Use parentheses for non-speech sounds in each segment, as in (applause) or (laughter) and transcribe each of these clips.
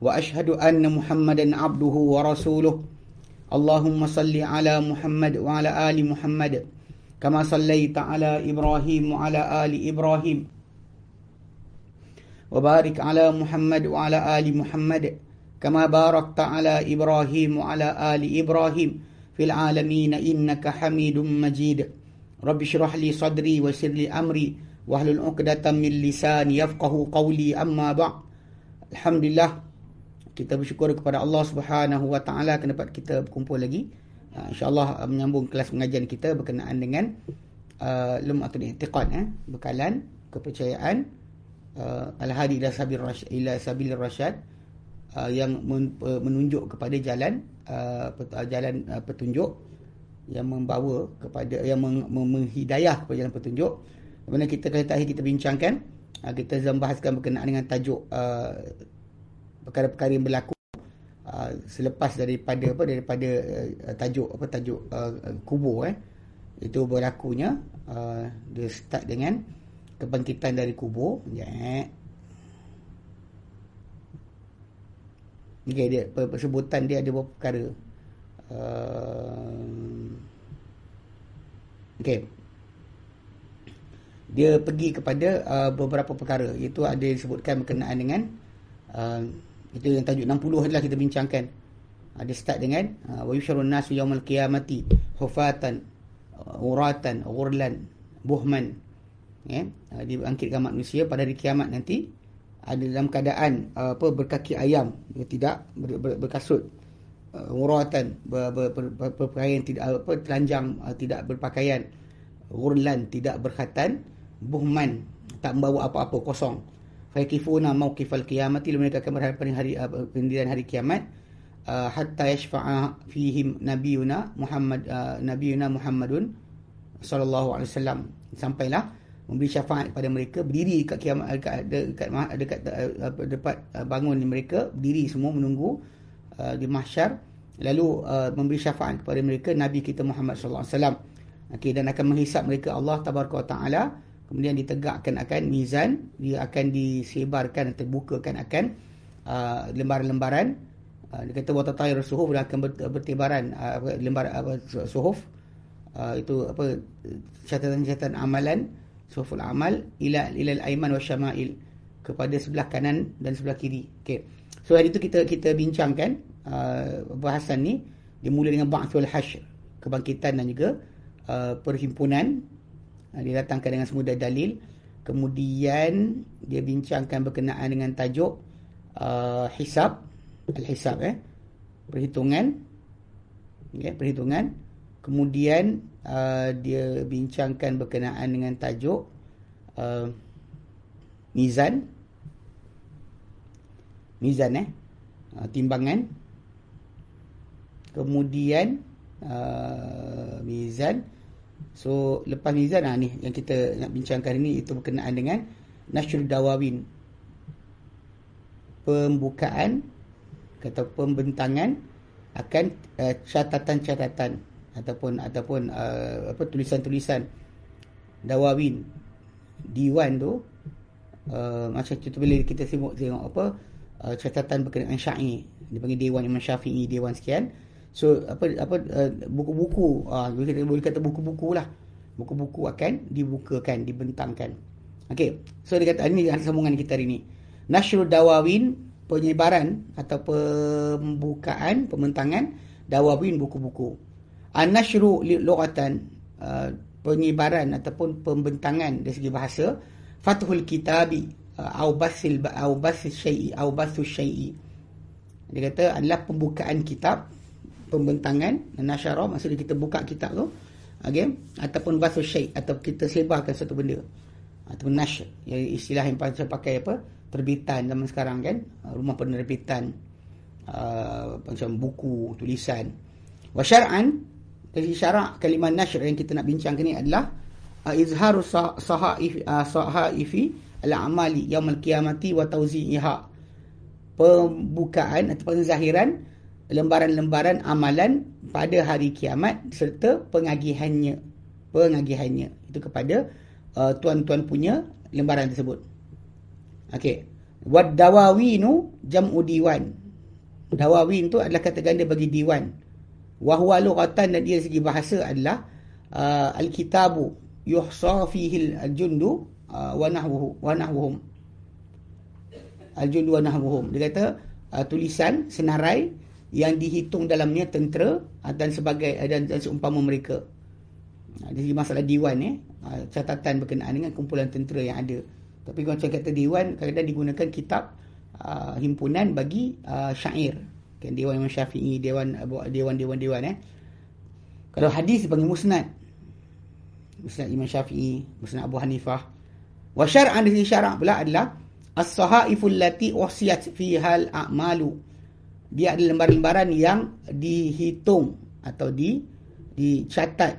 واشهد ان محمدا عبده ورسوله اللهم صل على محمد وعلى ال محمد كما صليت على ابراهيم وعلى ال ابراهيم وبارك على محمد وعلى ال محمد كما باركت على ابراهيم وعلى ال ابراهيم في العالمين انك حميد مجيد رب اشرح لي صدري ويسر لي امري واحلل عقدة من لساني يفقهوا قولي اما بعد الحمد لله kita bersyukur kepada Allah Subhanahu Wa Taala kerana dapat kita berkumpul lagi. Uh, InsyaAllah uh, menyambung kelas pengajian kita berkenaan dengan uh, Lum'atul I'tiqad. Eh? Bekalan, kepercayaan uh, Al-Hadi ila Sabil Rasyad, ila Sabil Rasyad uh, yang men, uh, menunjuk kepada jalan uh, uh, jalan uh, petunjuk yang membawa kepada yang meng, menghidayah kepada jalan petunjuk. Mana kita kali tadi kita bincangkan uh, kita zambahaskan berkenaan dengan tajuk uh, perkara-perkara yang berlaku uh, selepas daripada apa daripada uh, tajuk apa tajuk uh, kubur eh itu berlakunya uh, dia start dengan kebangkitan dari kubur ya Okay, dia persebutan dia ada beberapa perkara. Uh, okay. Dia pergi kepada uh, beberapa perkara. Itu ada disebutkan berkenaan dengan uh, itu yang tajuk 60 adalah kita bincangkan. Ada start dengan uh, wa yusharun nasu yaumal qiyamati hufatan uh, uratan ghurlan buhman. Ya, yeah. dibangkitkan manusia pada hari kiamat nanti ada dalam keadaan apa berkaki ayam ya, tidak ber, ber, berkasut uratan ber, ber, ber, ber, berpakaian tidak apa telanjang tidak berpakaian ghurlan tidak berkhatan buhman tak membawa apa-apa kosong fayakifuna mawqifal qiyamati mereka akan berhadapan hari uh, pendirian hari kiamat. Uh, hatta yashfa'a fihim nabiyuna Muhammad uh, nabiyuna Muhammadun sallallahu alaihi wasallam. Sampailah memberi syafaat kepada mereka berdiri dekat kiamat dekat dekat dekat, dekat dekat bangun mereka berdiri semua menunggu uh, di mahsyar. Lalu uh, memberi syafaat kepada mereka nabi kita Muhammad sallallahu alaihi wasallam. Dan akan menghisap mereka Allah tabaraka taala kemudian ditegakkan akan mizan dia akan disebarkan terbukakan akan uh, lembaran-lembaran uh, dia kata wata tayr suhuf dia akan bertibaran uh, lembar apa uh, suhuf. Uh, itu apa catatan-catatan amalan suhuful amal ila ila al-ayman wasyama'il kepada sebelah kanan dan sebelah kiri. Okey. So hari itu kita kita bincangkan uh, bahasan ni dimulai dengan ba'thul hasyr kebangkitan dan juga uh, perhimpunan dia datangkan dengan semua dalil. Kemudian dia bincangkan berkenaan dengan tajuk uh, hisab. Al-hisab eh. Perhitungan. Okay, perhitungan. Kemudian uh, dia bincangkan berkenaan dengan tajuk uh, mizan. Mizan eh. Uh, timbangan. Kemudian uh, mizan So lepas mizan ha, ni yang kita nak bincangkan ini itu berkenaan dengan Nashrul Dawawin. Pembukaan atau pembentangan akan uh, catatan-catatan ataupun ataupun uh, apa tulisan-tulisan Dawawin. Diwan tu uh, macam tu bila kita tengok tengok apa uh, catatan berkenaan syair dipanggil Dewan Imam Syafi'i Dewan sekian So apa apa uh, buku-buku uh, kita boleh kata buku-buku lah. Buku-buku akan dibukakan, dibentangkan. Okey. So dia kata ini sambungan kita hari ini. Nashrul Dawawin penyebaran atau pembukaan, pembentangan dawawin buku-buku. An-nashru lughatan uh, penyebaran ataupun pembentangan dari segi bahasa fathul kitabi uh, au basil au basil syai'i au basul syai'i. Dia kata adalah pembukaan kitab pembentangan nasyarah maksudnya kita buka kitab tu okey ataupun basu syai atau kita sebarkan satu benda. Ataupun nasy yang istilah yang paling pakai apa? Terbitan zaman sekarang kan? Rumah penerbitan uh, macam buku tulisan. Wa syar'an dari syarak kalimah nashr yang kita nak bincangkan ni adalah uh, izharu sahaif uh, sahaifi al-amali yaumil qiyamati wa tawzi'iha pembukaan atau penzahiran lembaran-lembaran amalan pada hari kiamat serta pengagihannya. Pengagihannya. Itu kepada uh, tuan-tuan punya lembaran tersebut. Okey. Wad dawawinu jam'u diwan. Dawawin tu adalah kata ganda bagi diwan. Wa huwa lughatan dan dia segi bahasa adalah uh, al-kitabu yuhsa fihi al-jundu uh, wa nahwuhu wa nahwuhum. Al-jundu wa nahwuhum. Dia kata uh, tulisan senarai yang dihitung dalamnya tentera uh, dan sebagai uh, dan, dan seumpama mereka. Uh, jadi masalah diwan eh uh, catatan berkenaan dengan kumpulan tentera yang ada. Tapi macam kata diwan kadang-kadang digunakan kitab uh, himpunan bagi uh, syair. Kan dewan Imam Syafi'i dewan dewan dewan dewan eh. Kalau hadis dipanggil musnad. Musnad Imam Syafi'i musnad Abu Hanifah. Wa syar'an di syara' pula adalah as-sahaiful lati wasiyat fiha al-a'malu dia adalah lembaran-lembaran yang dihitung atau di dicatat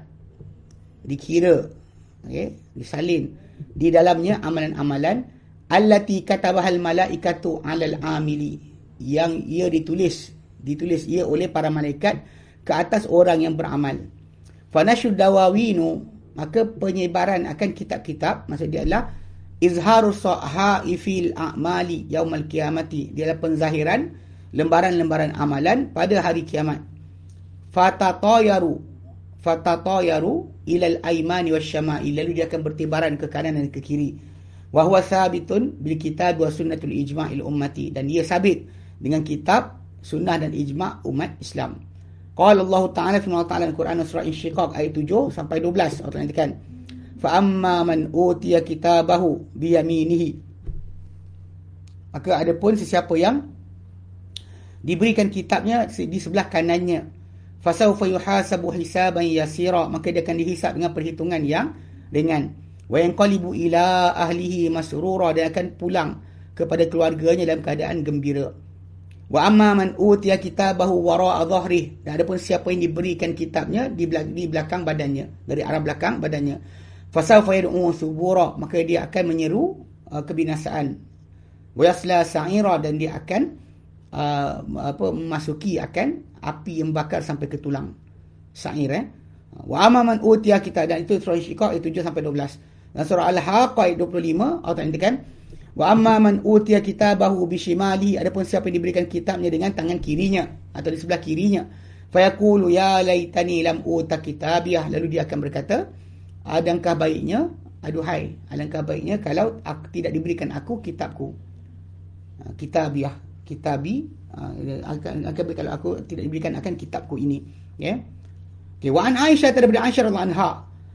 dikira okey disalin. Di dalamnya amalan-amalan allati katabahal malaikatu 'alal 'amili yang ia ditulis ditulis ia oleh para malaikat ke atas orang yang beramal. Fanashud dawawinu maka penyebaran akan kitab-kitab maksud dia adalah izharu sahaifil a'mali yaumal qiyamati dia adalah penzahiran lembaran-lembaran amalan pada hari kiamat. Fatatayaru fatatayaru ilal aimani wasyama'il lalu dia akan bertibaran ke kanan dan ke kiri. Wa huwa sabitun bil kitab wa sunnatul ijma'il ummati. Dan dia sabit dengan kitab sunnah dan ijma' umat Islam. Qala Allah taala fi ta'ala al-Quran surah Insyiqaq ayat 7 sampai 12 Allah nyatakan fa amma man utiya kitabahu bi yaminihi. Maka ada pun sesiapa yang diberikan kitabnya di sebelah kanannya. Fasawfa yuhasabu hisaban yasira. Maka dia akan dihisap dengan perhitungan yang ringan. Wa yanqalibu ila ahlihi masrura. Dia akan pulang kepada keluarganya dalam keadaan gembira. Wa amma man utiya kitabahu wara'a dhahrih. Dan adapun siapa yang diberikan kitabnya di belakang, di belakang badannya. Dari arah belakang badannya. Fasawfa yad'u subura. Maka dia akan menyeru uh, kebinasaan. Wa yasla sa'ira. Dan dia akan uh, apa memasuki akan api yang bakar sampai ke tulang. Sa'ir eh? Wa amaman utiya kita dan itu surah syiqaq ayat 7 sampai 12 dan surah al-haqqah ayat 25 Allah Taala kan wa amman utiya kitabahu bishimali adapun siapa yang diberikan kitabnya dengan tangan kirinya atau di sebelah kirinya fayaqulu ya laitani lam uta kitabiyah lalu dia akan berkata adakah baiknya aduhai alangkah baiknya kalau aku tidak diberikan aku kitabku ha, kitabiah kitabi Ah, akan akan kalau aku tidak diberikan akan kitabku ini ya yeah? okay. wa an aisyah daripada aisyah radhiyallahu anha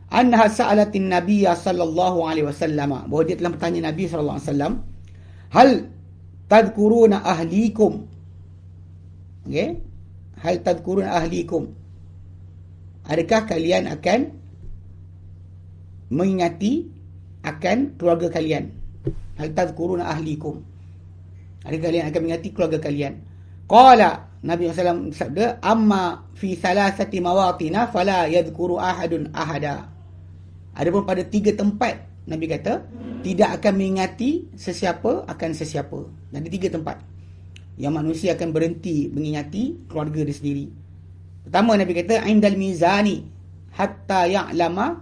anha sa'alatin nabiy sallallahu alaihi wasallam bahawa dia telah bertanya nabi sallallahu alaihi wasallam hal tadhkuruna ahlikum okey hal tadhkuruna ahlikum adakah kalian akan mengingati akan keluarga kalian hal tadhkuruna ahlikum Adakah kalian akan mengingati keluarga kalian Qala Nabi SAW sabda amma fi salasati mawatina fala yadhkuru ahadun ahada. Adapun pada tiga tempat Nabi kata tidak akan mengingati sesiapa akan sesiapa. Di tiga tempat yang manusia akan berhenti mengingati keluarga dia sendiri. Pertama Nabi kata indal mizani hatta ya'lama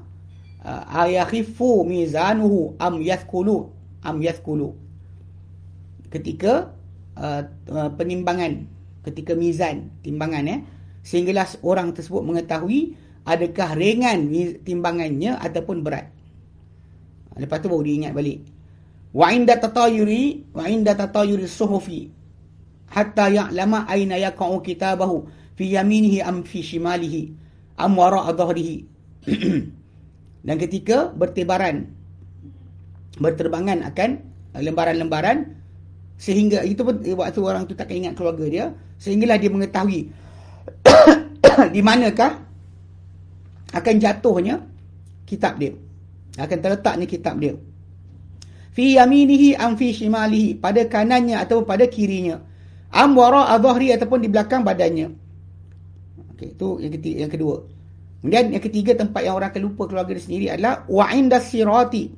uh, ayakhifu mizanuhu am yathkulu am yathkulu. Ketika uh, uh, penimbangan ketika mizan timbangan ya sehinggalah orang tersebut mengetahui adakah ringan timbangannya ataupun berat. Lepas tu baru dia ingat balik. Wa inda tatayuri wa inda tatayuri suhufi. Hatta ya'lama aina yaqa'u kitabahu fi yaminihi am fi shimalihi am wara'a dhahrihi. (clears throat) Dan ketika bertebaran berterbangan akan lembaran-lembaran sehingga itu pun waktu orang tu tak ingat keluarga dia sehinggalah dia mengetahui (coughs) di manakah akan jatuhnya kitab dia. Akan terletaknya kitab dia. Fi yaminihi am fi shimalihi pada kanannya atau pada kirinya. Am wara adhri ataupun di belakang badannya. Okey itu yang ketiga yang kedua. Kemudian yang ketiga tempat yang orang akan lupa keluarga dia sendiri adalah wa inda sirati.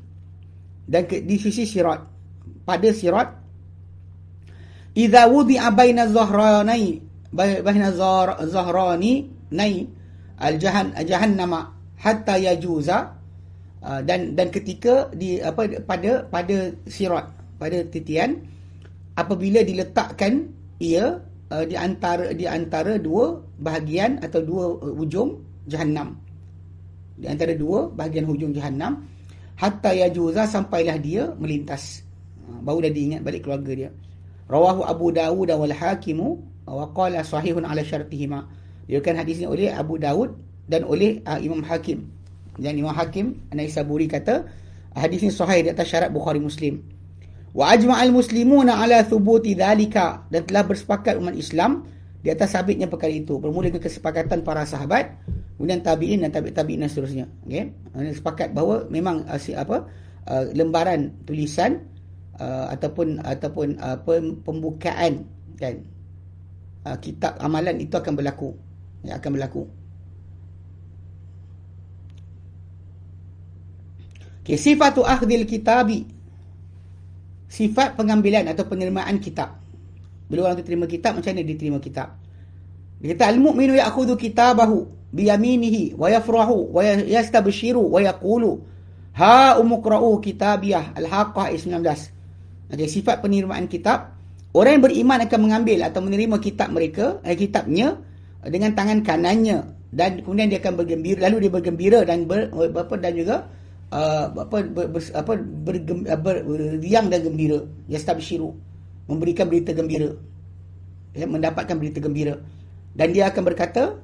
Dan ke, di sisi sirat. Pada sirat idza wudi'a baina zahrani baina zahrani nai al jahan jahannama hatta yajuza uh, dan dan ketika di apa pada pada sirat pada titian apabila diletakkan ia uh, di antara di antara dua bahagian atau dua uh, hujung jahannam. Di antara dua bahagian hujung jahannam hatta yajuza sampailah dia melintas. Uh, baru dah diingat balik keluarga dia rawahu abu daud wal hakimu wa qala sahihun ala syartihima diriwayatkan hadis ini oleh abu daud dan oleh uh, imam hakim dan imam hakim anaisaburi kata hadis ini sahih di atas syarat bukhari muslim Wa ajma'al muslimuna ala thubuti dhalika dan telah bersepakat umat Islam di atas sabitnya perkara itu. Bermula dengan kesepakatan para sahabat, kemudian tabi'in dan tabi' tabi'in dan seterusnya. Okey. Sepakat bahawa memang uh, apa uh, lembaran tulisan uh, ataupun ataupun uh, pembukaan kan uh, kitab amalan itu akan berlaku. Ya, akan berlaku. Okay, sifatu akhdil kitabi sifat pengambilan atau penerimaan kitab. Bila orang tu terima kitab, macam mana dia terima kitab? Dia kata, Al-mu'minu ya'khudhu kitabahu biyaminihi wa yafrahu wa yastabshiru wa yaqulu ha umukra'u kitabiyah Al-Haqqah 19. Okay, sifat penerimaan kitab. Orang yang beriman akan mengambil atau menerima kitab mereka, eh, kitabnya dengan tangan kanannya. Dan kemudian dia akan bergembira lalu dia bergembira dan ber, apa dan juga Uh, apa ber, apa bergem, ber, riang dan gembira. Yastabshiru. Memberikan berita gembira. Ya, mendapatkan berita gembira. Dan dia akan berkata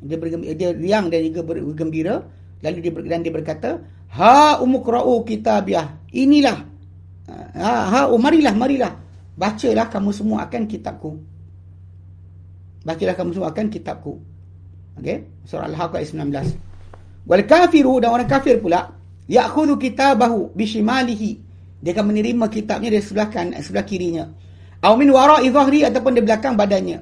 dia bergembira, dia riang dan juga bergembira. Lalu dia dan dia berkata ha umukra'u kitabiah inilah ha ha oh, marilah marilah. Bacalah kamu semua akan kitabku. Bacalah kamu semua akan kitabku. Okey? Surah al-haqqah 19 wal kafiru dan orang kafir pula ya'khudhu kitabahu bishimalihi. Dia akan menerima kitabnya dari sebelah kan sebelah kirinya. Aw min wara'i dhahri ataupun di belakang badannya.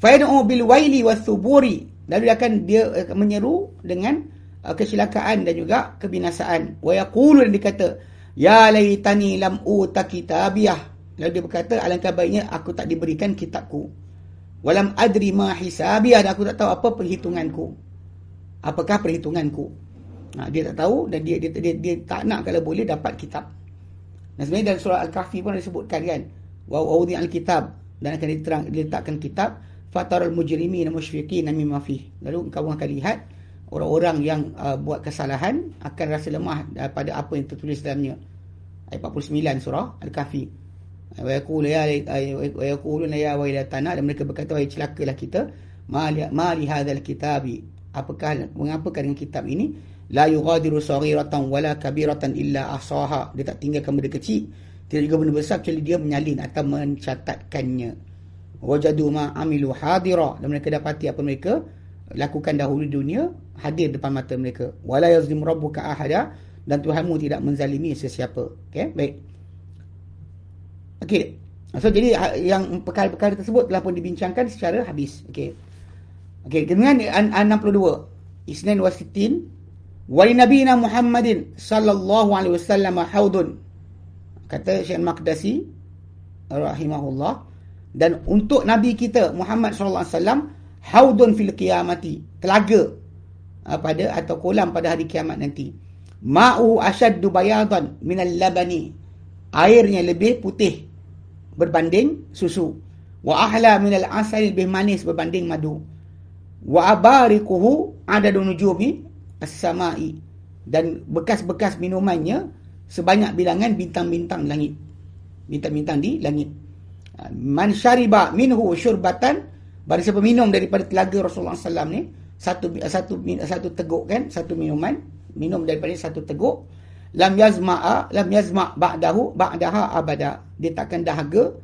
Fa bil waili wathuburi lalu dia akan dia menyeru dengan uh, kesilakaan dan juga kebinasaan. Wa yaqulu dan dikata ya laitani lam uta kitabiyah lalu dia berkata alangkah baiknya aku tak diberikan kitabku. Walam adri ma hisabiyah aku tak tahu apa perhitunganku. Apakah perhitunganku? Ha, dia tak tahu dan dia dia, dia dia tak nak kalau boleh dapat kitab. Dan sebenarnya dalam surah Al-Kahfi pun disebutkan kan, wa wudi al-kitab. Dan akan diterang diletakkan kitab. Fatarul mujrimin musyfiqin mimma fi. Lalu engkau akan lihat orang-orang yang uh, buat kesalahan akan rasa lemah pada apa yang tertulis dalamnya. Ayat 49 surah Al-Kahfi. Wa yaqulu ya wa yaquluna ya wailatana dan mereka berkata wahai celakalah kita ma li hadzal kitabi. Apakah mengapa dengan kitab ini? La yughadiru saghiratan wala kabiratan illa ahsaha. Dia tak tinggalkan benda kecil tidak juga benda besar kecuali dia menyalin atau mencatatkannya. Wajadu ma amilu hadira. Dan mereka dapati apa mereka lakukan dahulu dunia hadir depan mata mereka. Wala yazlim rabbuka ahada dan Tuhanmu tidak menzalimi sesiapa. Okey baik. Okey. So jadi ha, yang perkara-perkara tersebut telah pun dibincangkan secara habis. Okey. Okey dengan 62 isnin wasitin Wali Nabi Muhammadin sallallahu alaihi wasallam haudun. Kata Syekh Maqdasi rahimahullah. Dan untuk nabi kita Muhammad sallallahu alaihi wasallam haudun fil qiyamati, telaga ah, pada atau kolam pada hari kiamat nanti. Ma'u ashaddu bayadan min al-labani. Airnya lebih putih berbanding susu. Wa ahla min al-asal lebih manis berbanding madu. Wa abarikuhu adadun nujumi as-sama'i dan bekas-bekas minumannya sebanyak bilangan bintang-bintang langit. Bintang-bintang di langit. Man syariba minhu syurbatan barang siapa minum daripada telaga Rasulullah SAW ni satu satu satu teguk kan satu minuman minum daripada satu teguk lam yazma'a lam yazma' ba'dahu ba'daha abada dia takkan dahaga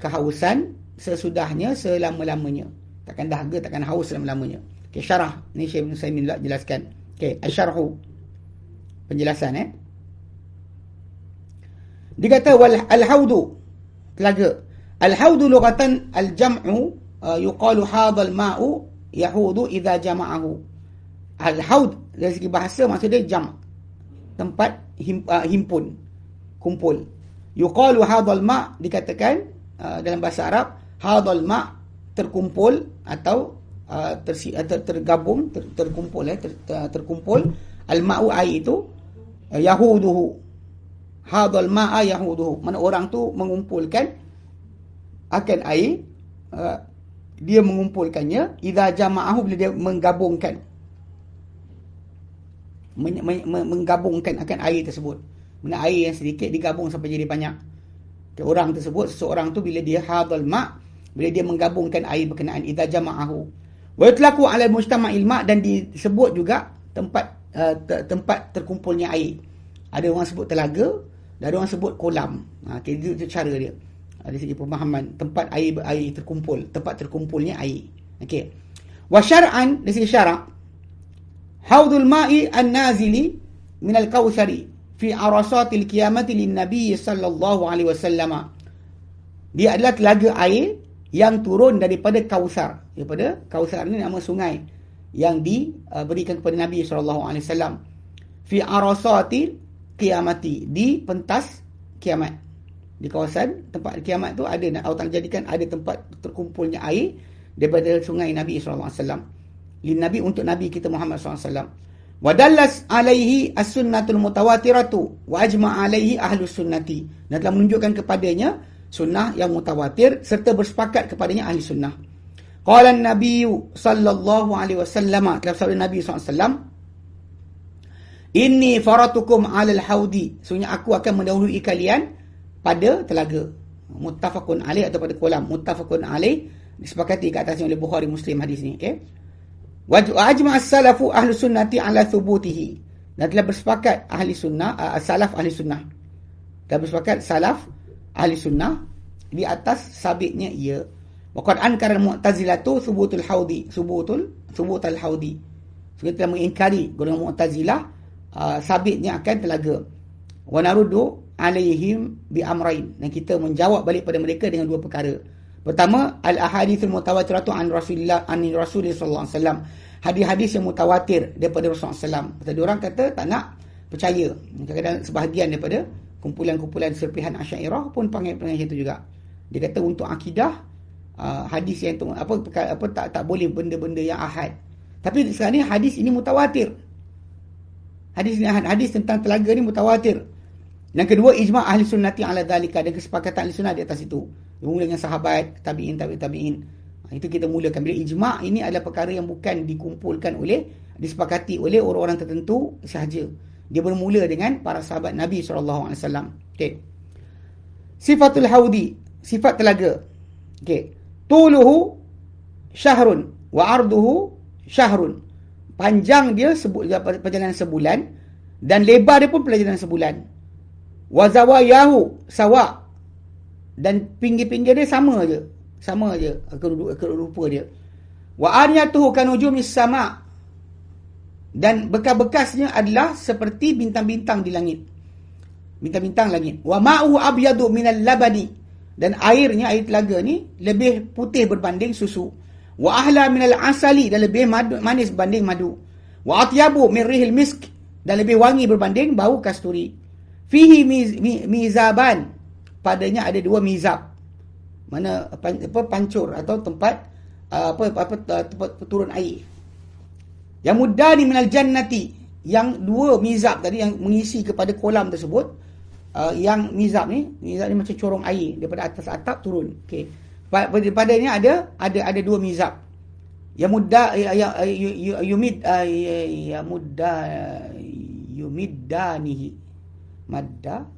kehausan sesudahnya selama-lamanya takkan dahaga takkan haus selama-lamanya okay, syarah ni Syekh Ibn Saimin jelaskan Okey, asyarhu. Penjelasan eh. Dia kata wal al-haudu telaga Al-haudu lughatan al-jam'u uh, yuqalu hadal ma'u yahudu idza jama'ahu. Al-haud dari segi bahasa maksudnya jam' tempat him, uh, himpun kumpul. Yuqalu hadal ma' dikatakan uh, dalam bahasa Arab hadal ma' terkumpul atau uh, tersi, uh, ter, tergabung ter, terkumpul eh ter, ter, terkumpul. Al-ma'u air itu uh, yahuduhu. Hadal ma'a yahuduhu. Mana orang tu mengumpulkan akan air uh, dia mengumpulkannya. Idza jama'ahu bila dia menggabungkan men, men, men, menggabungkan akan air tersebut. Mana air yang sedikit digabung sampai jadi banyak. Okay, orang tersebut seseorang tu bila dia hadal ma' bila dia menggabungkan air berkenaan idza jama'ahu. Wa yutlaqu 'ala mujtama'il ma' dan disebut juga tempat uh, te, tempat terkumpulnya air. Ada orang sebut telaga ada orang sebut kolam. Ha okay, itu, itu cara dia. Dari segi pemahaman tempat air air terkumpul tempat terkumpulnya air. Okey wa syar'an dari segi syarak haudul ma'i an-nazili min al-kautsari fi arasatil qiyamati lin nabiy sallallahu alaihi wasallam. Dia adalah telaga air yang turun daripada kausar daripada kausar ni nama sungai yang diberikan kepada nabi sallallahu alaihi wasallam. Fi arasatil qiyamati di pentas kiamat. Di kawasan tempat kiamat tu ada Allah Taala jadikan ada tempat terkumpulnya air daripada sungai Nabi sallallahu alaihi wasallam. Lin Nabi untuk Nabi kita Muhammad sallallahu alaihi wasallam. Wa dallas alaihi as-sunnatul mutawatiratu wa ajma alaihi ahlus sunnati. Dan telah menunjukkan kepadanya sunnah yang mutawatir serta bersepakat kepadanya ahli sunnah. Qala an-nabiy sallallahu alaihi wasallam dalam sabda Nabi wasallam Inni faratukum 'alal haudi. Sungguh aku akan mendahului kalian pada telaga muttafaqun alaih atau pada kolam muttafaqun alaih disepakati kat atasnya oleh Bukhari Muslim hadis ni okey wa ajma as-salafu ahli sunnati ala thubutihi. Dan telah bersepakat ahli sunnah uh, salaf ahli sunnah. Telah bersepakat salaf ahli sunnah di atas sabitnya ia. Waqad ankara mu'tazilatu thubutul haudi thubutul thubutul haudi so, telah mengingkari golongan mu'tazilah uh, sabitnya akan telaga. Wa naruddu alaihim bi amrain dan kita menjawab balik pada mereka dengan dua perkara. Pertama, al ahadithul mutawatiratu an Rasulillah an Rasulullah sallallahu alaihi wasallam. Hadis-hadis yang mutawatir daripada Rasulullah sallallahu alaihi wasallam. orang kata tak nak percaya. Kadang-kadang sebahagian daripada kumpulan-kumpulan serpihan Asy'ariyah pun panggil panggil itu juga. Dia kata untuk akidah uh, hadis yang apa apa tak tak boleh benda-benda yang ahad. Tapi sekarang ni hadis ini mutawatir. Hadis ini hadis tentang telaga ni mutawatir. Yang kedua ijma' ahli sunnati ala dhalika dan kesepakatan ahli sunnah di atas itu. Mula dengan sahabat, tabi'in, tabi'in, tabi'in. Ha, itu kita mulakan. Bila ijma' ini adalah perkara yang bukan dikumpulkan oleh, disepakati oleh orang-orang tertentu sahaja. Dia bermula dengan para sahabat Nabi SAW. Okay. Sifatul haudi. Sifat telaga. Okay. Tuluhu syahrun. Wa arduhu syahrun. Panjang dia perjalanan sebulan. Dan lebar dia pun perjalanan sebulan wa zawayahu sawa dan pinggir-pinggir dia sama aje sama aje akal rupa dia. Wa aniyatuhu kanujumis sama. Dan bekas-bekasnya adalah seperti bintang-bintang di langit. Bintang-bintang langit. Wa ma'u abyadu minal labani dan airnya air telaga ni lebih putih berbanding susu. Wa ahla minal asali. Dan lebih madu, manis berbanding madu. Wa atyabu min rihil misk. Dan lebih wangi berbanding bau kasturi. Fihi miz, mizaban padanya ada dua mizab. Mana apa pancur atau tempat uh, apa apa tempat turun air. Yang mudah di minal jannati yang dua mizab tadi yang mengisi kepada kolam tersebut uh, yang mizab ni mizab ni macam corong air daripada atas atap turun. Okey. Padanya ada ada ada dua mizab. Yang mudah ya, ya, yumid uh, ya mudah yumiddanihi madda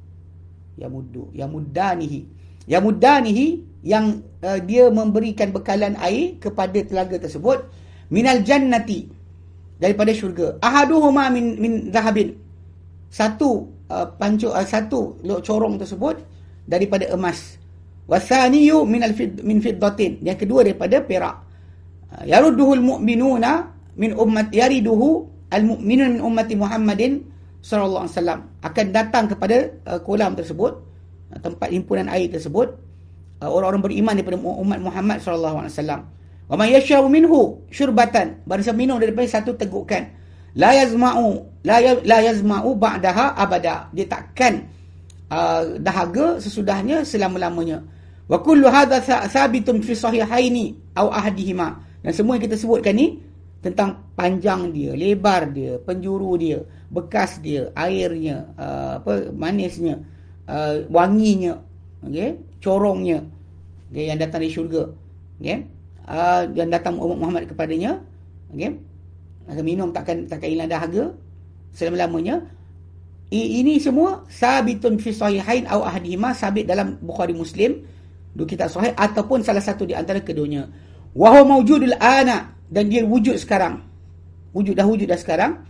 yamuddu yamuddanihi yamuddanihi yang uh, dia memberikan bekalan air kepada telaga tersebut. Minal jannati daripada syurga. Ahaduhuma min min zahabin. Satu uh, pancuk uh, satu corong tersebut daripada emas. Wasaniyu min al fid min fiddatin. Yang kedua daripada perak. Uh, yarudduhul mu'minuna min ummat yariduhu al mu'minun min ummati muhammadin sallallahu alaihi wasallam akan datang kepada uh, kolam tersebut uh, tempat himpunan air tersebut uh, orang-orang beriman daripada umat Muhammad sallallahu alaihi wasallam. Wa man yashrabu minhu syurbatan, siapa minum daripada satu tegukan, la yazma'u la ya, la yazma'u ba'daha abada. Dia takkan uh, dahaga sesudahnya selama-lamanya. Wa kullu hadha thabitun fi sahihaini aw ahadihima. Dan semua yang kita sebutkan ni tentang panjang dia, lebar dia, penjuru dia, bekas dia, airnya, uh, apa manisnya, uh, wanginya, okey, corongnya, okay, yang datang dari syurga, okey, uh, yang datang umat Muhammad kepadanya, okey, maka minum takkan takkan hilang dahaga selama-lamanya. Ini semua sabitun fi sahihain aw ahadihima sabit dalam Bukhari Muslim dua kitab sahih ataupun salah satu di antara keduanya. Wa huwa mawjudul ana dan dia wujud sekarang. Wujud dah wujud dah sekarang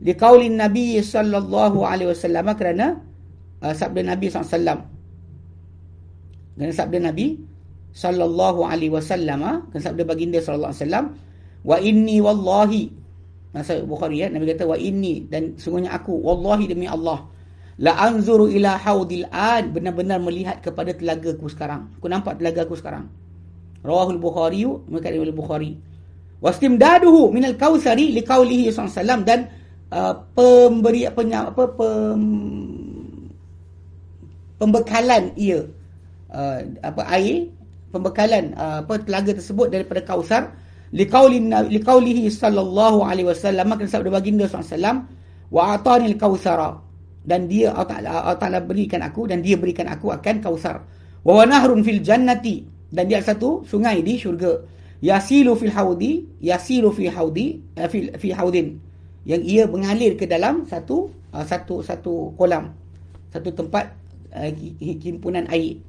di kaulin Nabi sallallahu alaihi wasallam kerana uh, sabda Nabi sallallahu. Kerana sabda Nabi sallallahu alaihi wasallam, kan sabda baginda sallallahu alaihi wasallam, wa inni wallahi Masa Bukhari ya, Nabi kata wa inni dan sungguhnya aku wallahi demi Allah la anzuru ila haudil an benar-benar melihat kepada telagaku sekarang. Aku nampak telagaku sekarang. Rawahul Bukhari, maka Bukhari. Wastimdaduhu minal kautsari liqaulihi sallallahu dan Uh, pemberi penya, apa pem, pembekalan ia. Uh, apa air pembekalan uh, apa telaga tersebut daripada liqauli liqaulihi sallallahu alaihi wasallam maka sabda baginda sallallahu wa atani al dan dia Allah Taala berikan aku dan dia berikan aku akan kausar. Wa nahrun fil jannati. Dan dia satu sungai di syurga yasilu fil haudi yasilu fi haudi fi fi haudin. Yang ia mengalir ke dalam satu uh, satu satu kolam satu tempat uh, himpunan air.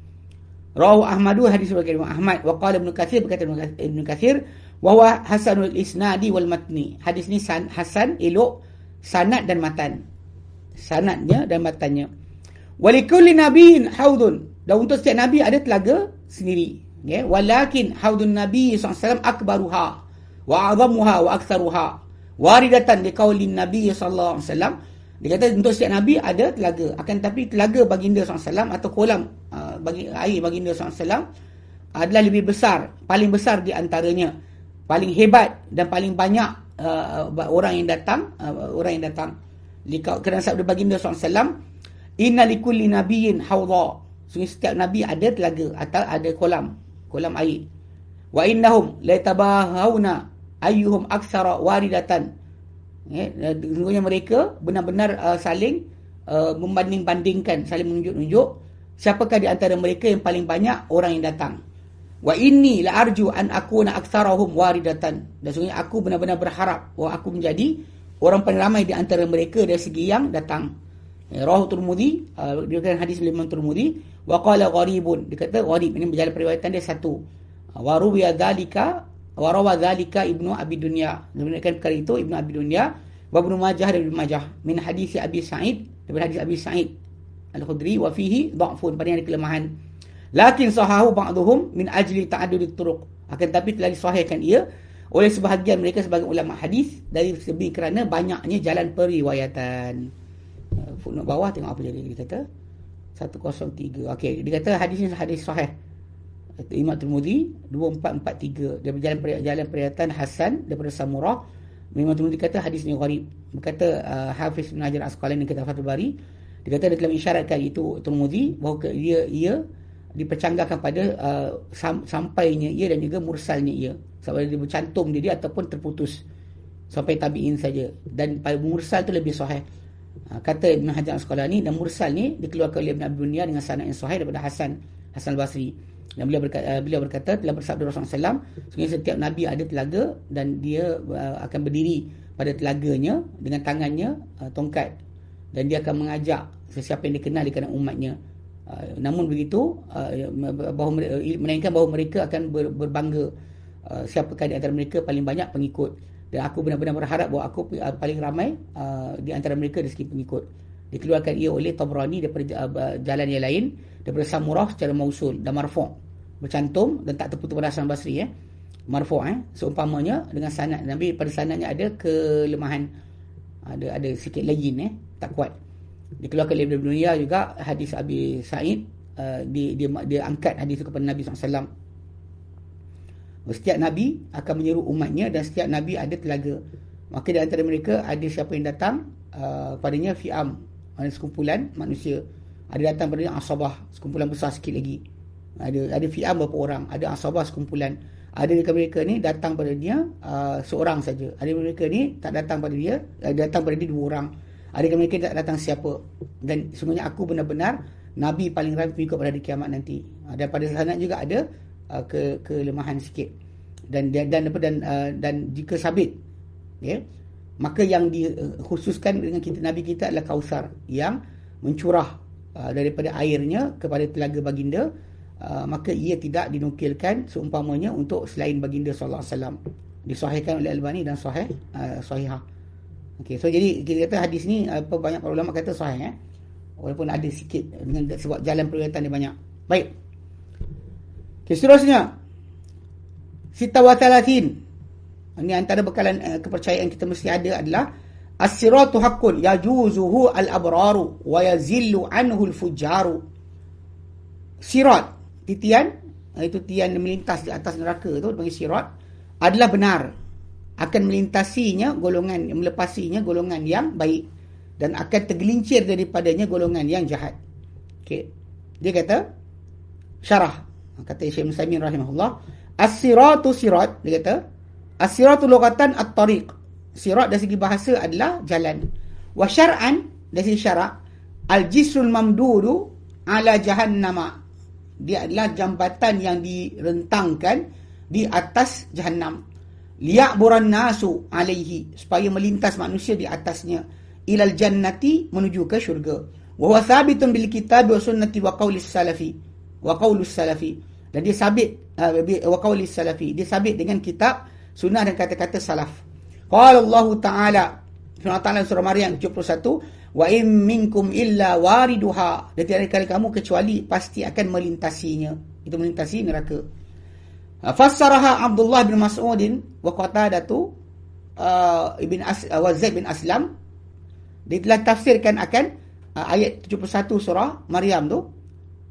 Rawahu ahmadu hadis riwayat Imam Ahmad. Wa qala Ibnu Katsir berkata Ibnu Katsir wa huwa hasanul isnadi wal matni. Hadis ni san, hasan elok sanad dan matan. Sanadnya dan matannya. Walikulli nabiyyin haudun. Dan untuk setiap nabi ada telaga sendiri ya walakin haudun nabi sallallahu akbaruha wa azamuha wa aktsaruha. Waridatan liqaulin nabi sallallahu alaihi wasallam. Dia kata untuk setiap nabi ada telaga. Akan tapi telaga baginda sallallahu atau kolam uh, bagi air baginda sallallahu adalah lebih besar paling besar di antaranya. Paling hebat dan paling banyak uh, orang yang datang uh, orang yang datang. Kerana sabda baginda sallallahu alaihi wasallam inna likulli nabiyyin hawdha. Setiap nabi ada telaga atau ada kolam kolam air. Wa innahum la tabahuna ayyuhum aksara waridatan. Eh sesungguhnya mereka benar-benar uh, saling uh, membanding-bandingkan saling menunjuk-nunjuk siapakah di antara mereka yang paling banyak orang yang datang. Wa inni la arju an akuna aktsarahum waridatan. Dan sesungguhnya aku benar-benar berharap bahawa aku menjadi orang paling ramai di antara mereka dari segi yang datang. eh, Rahu Turmudi uh, dia kata hadis Imam Turmudi wa qala gharibun. Dia kata gharib ini berjalan periwayatan dia satu. Wa ruwiya dzalika wa rawa dzalika ibnu abi dunya. Menunjukkan perkara itu ibnu abi dunya. Wa ibnu majah dan ibnu majah. Min hadis abi sa'id daripada hadis abi sa'id al-khudri wa fihi dha'fun pada yang kelemahan. Lakin sahahu ba'dhum min ajli ta'addud turuq. Akan tapi telah disahihkan ia oleh sebahagian mereka sebagai ulama hadis dari sebi kerana banyaknya jalan periwayatan footnote bawah tengok apa jadi dia kata. 103 okey dia kata hadis ini hadis sahih. Imam Tirmidzi 2443 dia berjalan jalan perhatian Hasan daripada Samurah. Imam Tirmidzi kata hadis ni gharib. Berkata uh, Hafiz bin Hajar Asqalani kata Fathul Bari. Dia kata dia telah mengisyaratkan itu Tirmidzi bahawa ia ia dipercanggahkan pada uh, sam, sampainya ia dan juga mursalnya ia. Sebab dia bercantum dia, dia ataupun terputus. Sampai tabi'in saja. Dan pada mursal tu lebih sahih kata Ibn Hajar Asqalani dan mursal ni dikeluarkan oleh Ibn Abi Dunia dengan sanad yang sahih daripada Hasan Hasan Basri. Dan beliau berkata, uh, beliau berkata telah bersabda Rasulullah SAW sehingga setiap Nabi ada telaga dan dia uh, akan berdiri pada telaganya dengan tangannya uh, tongkat. Dan dia akan mengajak sesiapa yang dikenal di kalangan umatnya. Uh, namun begitu uh, bahawa, melainkan bahawa mereka akan ber, berbangga uh, siapakah di antara mereka paling banyak pengikut dan aku benar-benar berharap bahawa aku uh, paling ramai uh, di antara mereka dari segi pengikut. Dikeluarkan ia oleh Tabrani daripada uh, jalan yang lain daripada Samurah secara mausul dan marfu' bercantum dan tak terputus pada Hasan Basri eh. Marfu' eh. Seumpamanya dengan sanad. Nabi pada sanadnya ada kelemahan. Ada ada sikit lain eh. Tak kuat. Dikeluarkan oleh Ibnu Dunia juga hadis Abi Sa'id uh, dia, dia, dia angkat hadis itu kepada Nabi SAW. Setiap Nabi akan menyeru umatnya dan setiap Nabi ada telaga. Maka di antara mereka ada siapa yang datang uh, padanya fi'am. Sekumpulan manusia. Ada datang padanya asabah. Sekumpulan besar sikit lagi. Ada ada fi'am berapa orang. Ada asabah sekumpulan. Ada mereka mereka ni datang pada dia uh, seorang saja. Ada mereka ni tak datang pada dia. Uh, datang pada dia dua orang. Ada mereka tak datang siapa. Dan sebenarnya aku benar-benar Nabi paling ramai pengikut pada hari kiamat nanti. Uh, dan pada sana juga ada uh, ke kelemahan sikit. Dan dan dan dan, uh, dan jika sabit ya yeah, maka yang dikhususkan dengan kita nabi kita adalah kausar yang mencurah uh, daripada airnya kepada telaga baginda uh, maka ia tidak dinukilkan seumpamanya untuk selain baginda sallallahu alaihi wasallam. Disahihkan oleh Albani dan sahih uh, sahihah. Okey so jadi kita kata hadis ni apa banyak ulama kata sahih eh. Walaupun ada sikit dengan sebab jalan periwayatan dia banyak. Baik Okay, seterusnya. Sita wa thalathin. Ini antara bekalan uh, kepercayaan kita mesti ada adalah as-siratu haqqun yajuzuhu al-abraru wa yazillu anhu al-fujjaru. Sirat, titian, itu tian yang melintas di atas neraka tu dipanggil sirat adalah benar akan melintasinya golongan melepasinya golongan yang baik dan akan tergelincir daripadanya golongan yang jahat. Okey. Dia kata syarah kata Syekh Musaimin rahimahullah as-siratu sirat dia kata as-siratu lughatan at-tariq. Sirat dari segi bahasa adalah jalan. Wa syar'an dari segi syarak al-jisrul mamdudu ala jahannama. Dia adalah jambatan yang direntangkan di atas jahannam. Liya'buran nasu alaihi supaya melintas manusia di atasnya. Ilal jannati menuju ke syurga. Wa huwa thabitun bil kitab wa sunnati wa salafi wa qawlu salafi dan dia sabit uh, wa qawli salafi. Dia sabit dengan kitab sunnah dan kata-kata salaf. Qala Allah taala Allah surah Maryam 71 wa in minkum illa wariduha dan tiada kali kamu kecuali pasti akan melintasinya. Itu melintasi neraka. Uh, fassaraha Abdullah bin Mas'udin wa qatadatu uh, ibn As uh, wa Zaid bin Aslam. Dia telah tafsirkan akan uh, ayat 71 surah Maryam tu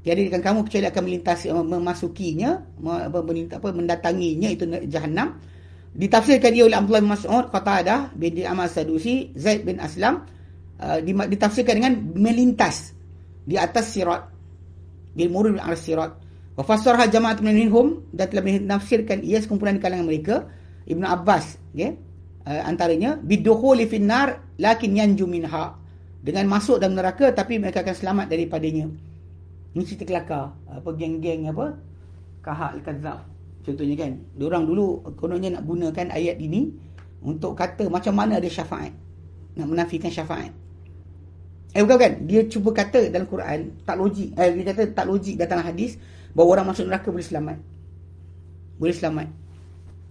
jadi kan kamu kecuali akan melintasi memasukinya apa mendatanginya itu jahanam ditafsirkan dia oleh Abdullah bin Mas'ud Qatadah bin Amal Sadusi Zaid bin Aslam. Uh, ditafsirkan dengan melintas di atas sirat. Bil murud al sirat. Wa fassarha jama'at minhum dan telah menafsirkan ia sekumpulan di kalangan mereka. Ibnu Abbas okay? uh, antaranya bidukhuli finnar lakin yanju minha. Dengan masuk dalam neraka tapi mereka akan selamat daripadanya ini cerita kelakar. Apa geng-geng apa? Kahak al-Kazab. Contohnya kan. Diorang dulu kononnya nak gunakan ayat ini untuk kata macam mana ada syafaat. Nak menafikan syafaat. Eh bukan kan? Dia cuba kata dalam Quran tak logik. Eh dia kata tak logik datang hadis bahawa orang masuk neraka boleh selamat. Boleh selamat.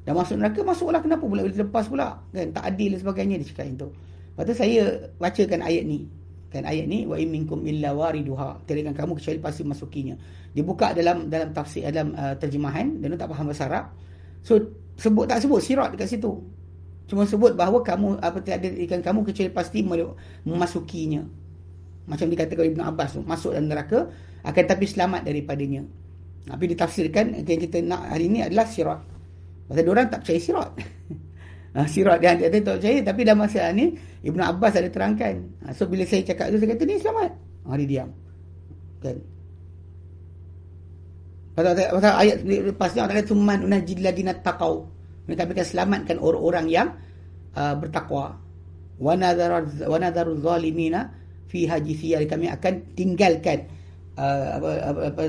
Dan masuk neraka masuklah kenapa pula boleh lepas pula? Kan tak adil dan sebagainya dia cakap itu. Lepas tu saya bacakan ayat ni kan ayat ni wa in minkum illa wariduha. Tiada kamu kecuali pasti masukinya. Dibuka dalam dalam tafsir dalam uh, terjemahan dan tak faham bahasa Arab. So sebut tak sebut sirat dekat situ. Cuma sebut bahawa kamu apa tiada ikan kamu kecuali pasti memasukinya. Macam dikatakan Ibnu Abbas tu masuk dalam neraka akan tapi selamat daripadanya. Tapi ditafsirkan yang kita nak hari ini adalah sirat. Pasal orang tak percaya sirat (laughs) Ha, sirat dia dia tak percaya tapi dalam masa ni Ibnu Abbas ada terangkan. Ha, so bila saya cakap tu saya kata ni selamat. Ha, dia diam. Kan. Pasal, pasal ayat lepas ni Allah tuman unajil ladina taqau. Mereka akan selamatkan orang-orang yang uh, bertakwa. Wa nadharu zalimina fi hajithiyah kami akan tinggalkan uh, apa, apa, apa,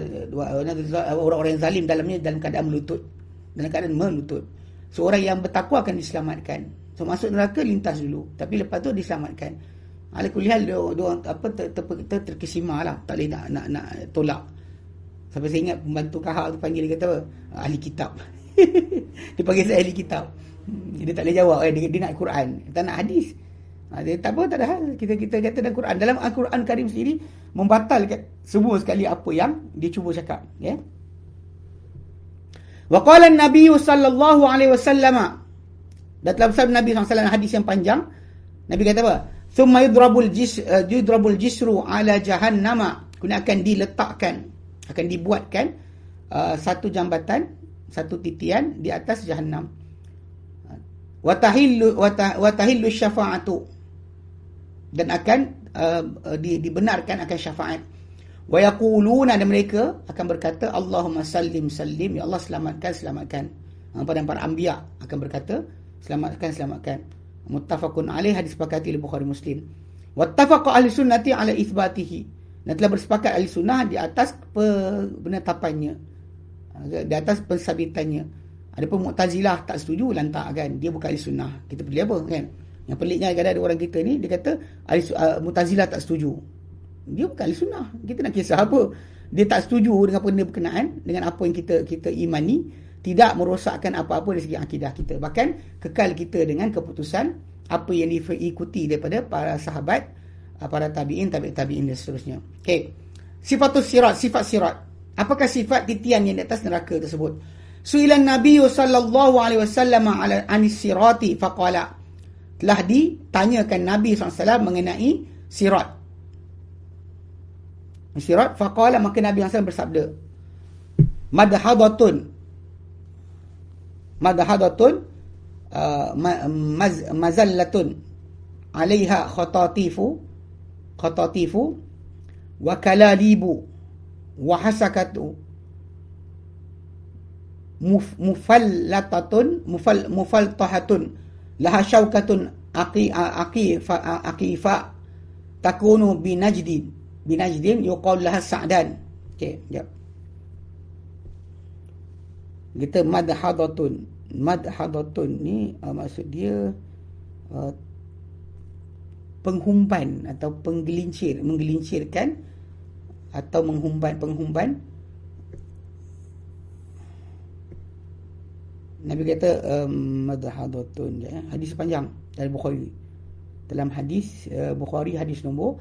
orang-orang zalim dalamnya dalam keadaan melutut. Dalam keadaan melutut. Seorang yang bertakwa akan diselamatkan. So masuk neraka lintas dulu. Tapi lepas tu diselamatkan. Alikuliah dia, dia apa ter, ter, ter, ter, terkesima lah. Tak boleh nak, nak, nak tolak. Sampai saya ingat pembantu kahak tu panggil dia kata? Ahli kitab. (laughs) dia panggil saya ahli kitab. Hmm, dia tak boleh jawab. Eh, dia, dia nak Quran. Tak nak hadis. Ha, dia, tak apa, tak ada hal. Kita kita kata dalam Quran. Dalam Al-Quran Karim sendiri, membatalkan semua sekali apa yang dia cuba cakap. Ya? Yeah? Wa qala an-nabiy sallallahu alaihi wasallam. Dan dalam sabda Nabi SAW hadis yang panjang Nabi kata apa? Thumma yudrabul jis uh, yudrabul jisru ala jahannama. Kemudian akan diletakkan akan dibuatkan uh, satu jambatan satu titian di atas jahanam watahillu watahillu syafa'atu. Dan akan uh, di, dibenarkan akan syafaat wa yaquluna dan mereka akan berkata Allahumma sallim sallim. Ya Allah selamatkan selamatkan. Uh, pada para anbiya akan berkata selamatkan selamatkan. Muttafaqun alaih hadis sepakati oleh Bukhari Muslim. Wattafaqa ahli sunnati ala itsbatihi dan telah bersepakat ahli sunnah di atas penetapannya. Di atas pensabitannya. Ada pun Mu'tazilah tak setuju lantak kan? Dia bukan ahli sunnah. Kita pilih apa kan? Yang peliknya ada ada orang kita ni dia kata ahli uh, Mu'tazilah tak setuju dia bukan ahli sunnah kita nak kisah apa dia tak setuju dengan benda berkenaan dengan apa yang kita kita imani tidak merosakkan apa-apa dari segi akidah kita bahkan kekal kita dengan keputusan apa yang diikuti daripada para sahabat para tabi'in, tabi'in, tabi'in dan seterusnya. Okey. Sifatus sirat, sifat sirat. Apakah sifat titian yang di atas neraka tersebut? Su'ilan Nabi sallallahu alaihi wasallam anis sirati faqala. Telah ditanyakan Nabi SAW mengenai sirat. Sirat faqala maka Nabi SAW bersabda. Madhadatun. Madhadatun uh, maz, mazallatun alaiha khatatifu qatatifu wa kalalibu wa hasakatu muf, mufallatatun mufal mufaltahatun laha syaukatun aqi aqi fa aqifa takunu binajdin binajdin yuqal laha sa'dan. Okey jap. Kita madhadatun. Madhadatun ni uh, maksud dia uh, penghumban atau penggelincir menggelincirkan atau menghumban penghumban Nabi kata um, madhadatun ya hadis panjang dari Bukhari. Dalam hadis uh, Bukhari hadis nombor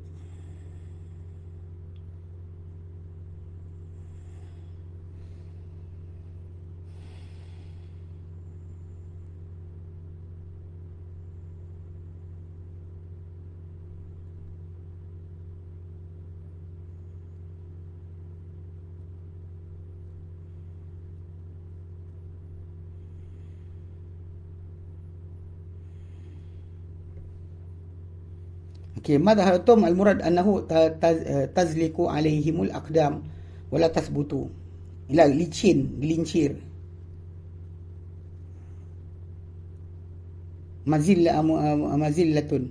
Okey, madhahatum al-murad annahu tazliku alaihimul aqdam wala tasbutu. Ila licin, gelincir. Mazillah mazillatun.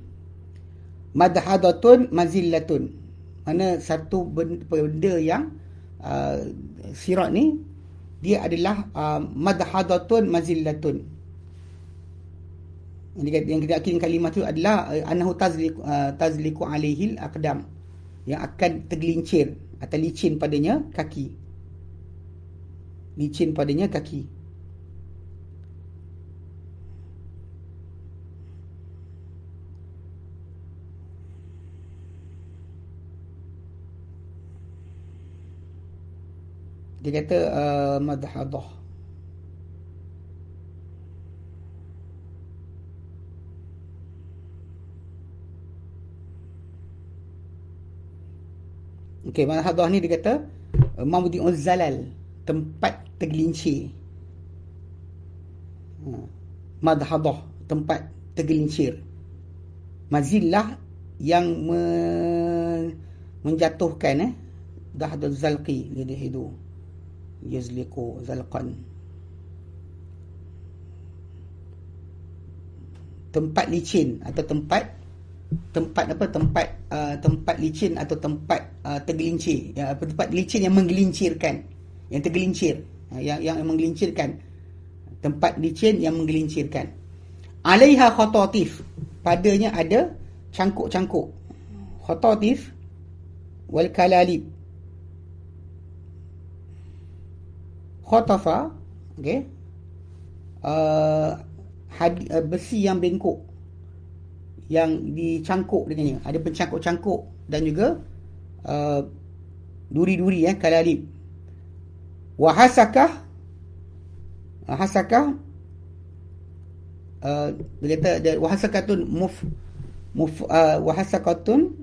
Madhadatun mazillatun. Mana satu benda yang uh, sirat ni dia adalah uh, madhadatun mazillatun yang kita akhir kalimah tu adalah uh, anahu tazliku uh, tazliku alaihi aqdam. Yang akan tergelincir atau licin padanya kaki. Licin padanya kaki. Dia kata uh, madhadah Okey, madhadah ni dia kata uh, Mahmudi'un Zalal tempat tergelincir. Ha. Madhadah tempat tergelincir. Mazillah yang me menjatuhkan eh dahdul zalqi li hidu yazliqu zalqan tempat licin atau tempat tempat apa tempat uh, tempat licin atau tempat uh, tergelincir. Ya tempat licin yang menggelincirkan. Yang tergelincir. Uh, yang yang menggelincirkan. Tempat licin yang menggelincirkan. Alaiha khatatif padanya ada cangkuk-cangkuk. Khatatif wal kalalib. Khatafa okey. Uh, had, uh, besi yang bengkok. Yang dicangkuk dengannya. Ada pencangkuk-cangkuk dan juga uh, duri-duri ya, kalalib. wahasakah hasakah uh, dia kata wahasakatun muf muf uh, wahasakatun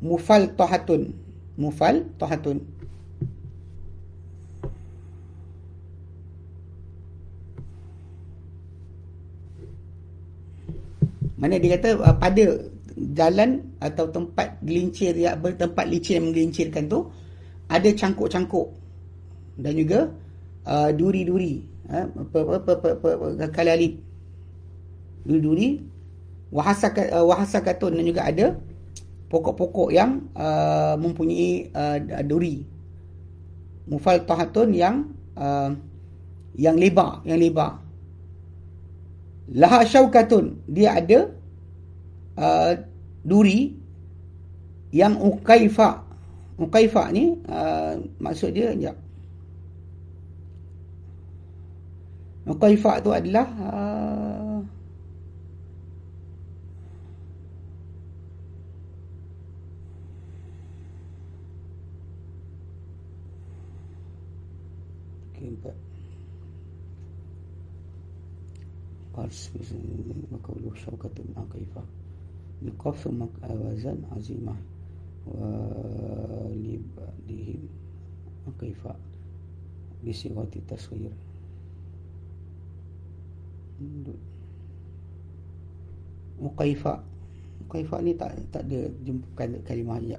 mufal tahatun mufal tahatun mana dia kata uh, pada jalan atau tempat gelincir ya tempat licin yang menggelincirkan tu ada cangkuk-cangkuk dan juga uh, duri-duri ha kalalit duri-duri uh, wahasakatun dan juga ada pokok-pokok yang uh, mempunyai uh, duri. Mufal tahatun yang uh, yang lebar yang lebar. Laha syaukatun dia ada Uh, duri yang ukaifa ukaifa ni uh, maksud dia jap. Ukaifa tu adalah uh, Kalau sebenarnya maka ulu syukur tu. بقف وزن عزيمة ولبعدهم عقيفة بصيغة التصغير Muqaifa Muqaifa ni tak tak ada jumpa kalimah ya.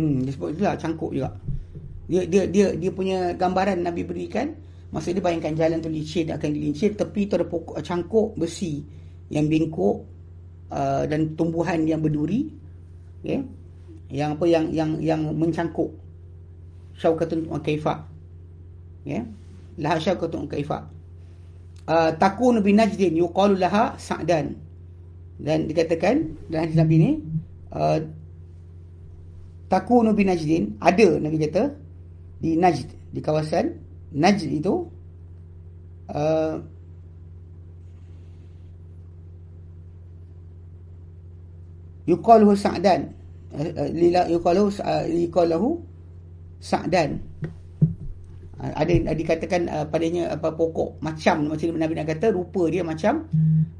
Hmm, dia sebut juga cangkuk juga. Dia dia dia dia punya gambaran Nabi berikan, masa dia bayangkan jalan tu licin akan dilincir, tepi tu ada pokok cangkuk besi yang bengkok uh, dan tumbuhan yang berduri. Okay? Yang apa yang yang yang mencangkuk. Syaukatun kaifa. Yeah? Laha syaukatun kaifa. Uh, takun bin najdin yuqalu laha sa'dan. Dan dikatakan dalam hadis Nabi ni uh, takunu bi najdin ada nabi kata di najd di kawasan najd itu uh, yuqaluhu sa'dan. Uh, lila yuqaluhu uh, yuqaluhu sa'dan. Uh, ada dikatakan uh, padanya apa pokok macam macam Nabi nak kata rupa dia macam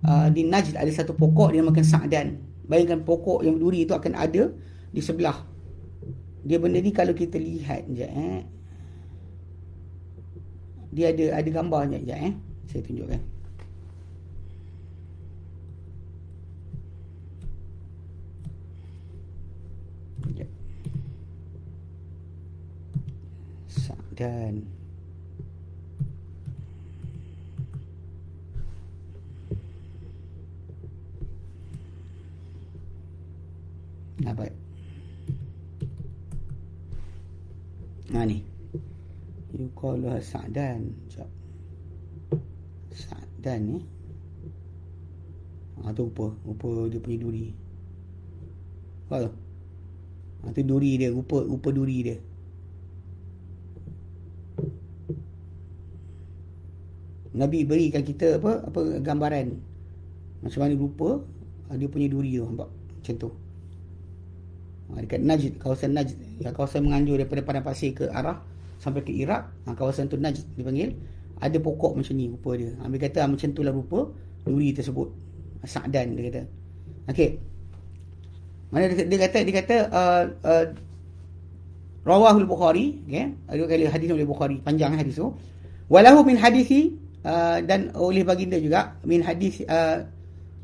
uh, di najd ada satu pokok dia makan sa'dan. Bayangkan pokok yang duri itu akan ada di sebelah dia benda ni kalau kita lihat je eh. Dia ada ada gambarnya je eh. Saya tunjukkan. Dan. Nah, Ha ni. Yuqalu Sa'dan. Jap. Sa'dan ni. Ha tu rupa, rupa dia punya duri. Apa tu? Ha tu duri dia, rupa rupa duri dia. Nabi berikan kita apa apa gambaran macam mana rupa dia punya duri tu nampak macam tu ha, dekat Najd kawasan Najd. Ya, kawasan menganjur daripada padang pasir ke arah sampai ke Iraq ha, kawasan tu Najd dipanggil. Ada pokok macam ni rupa dia. Ha, dia kata ha, macam tu lah rupa duri tersebut. Sa'dan dia kata. Okey. Mana dia, dia kata dia kata uh, uh, rawahul bukhari okey. Ada kali hadis oleh bukhari panjang hadis tu. Walahu min hadisi uh, dan oleh baginda juga min hadis uh,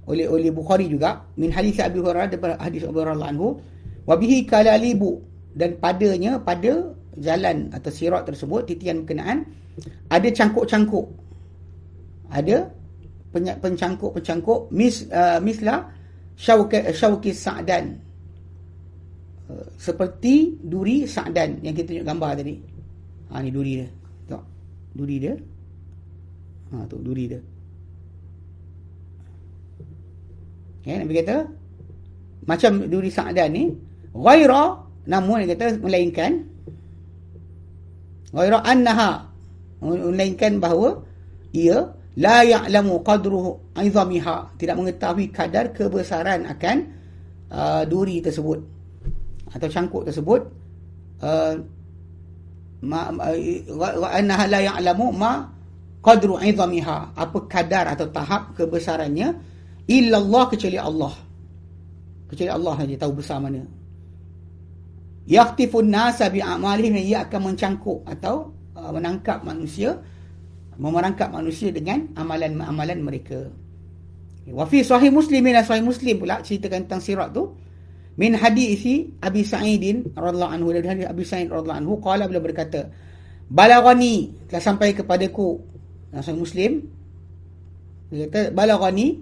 oleh oleh bukhari juga min hadis Abi Hurairah daripada hadis Abu Hurairah anhu Wabihi kalalibu dan padanya pada jalan atau sirat tersebut titian berkenaan ada cangkuk-cangkuk. Ada pencangkuk-pencangkuk mis uh, misla syauki syauki sa'dan. Uh, seperti duri sa'dan yang kita tunjuk gambar tadi. Ha ni duri dia. Tengok. Duri dia. Ha tu duri dia. Okay, Nabi kata macam duri sa'dan ni ghaira namun dia kata melainkan ghaira annaha melainkan bahawa ia la ya'lamu qadruhu aizamiha tidak mengetahui kadar kebesaran akan uh, duri tersebut atau cangkuk tersebut. Uh, wa annaha la ya'lamu ma qadru aizamiha apa kadar atau tahap kebesarannya illa Allah kecuali Allah. Kecuali Allah saja tahu besar mana yaqtifun nasa bi a'malihim ia akan mencangkuk atau uh, menangkap manusia memerangkap manusia dengan amalan-amalan mereka. Wa fi sahih Muslim dan sahih Muslim pula ceritakan tentang sirat tu min hadisi Abi Sa'idin radhiyallahu anhu dari hadis Abi Sa'id radhiyallahu anhu qala beliau berkata balaghani telah sampai kepadaku dan sahih Muslim dia kata balaghani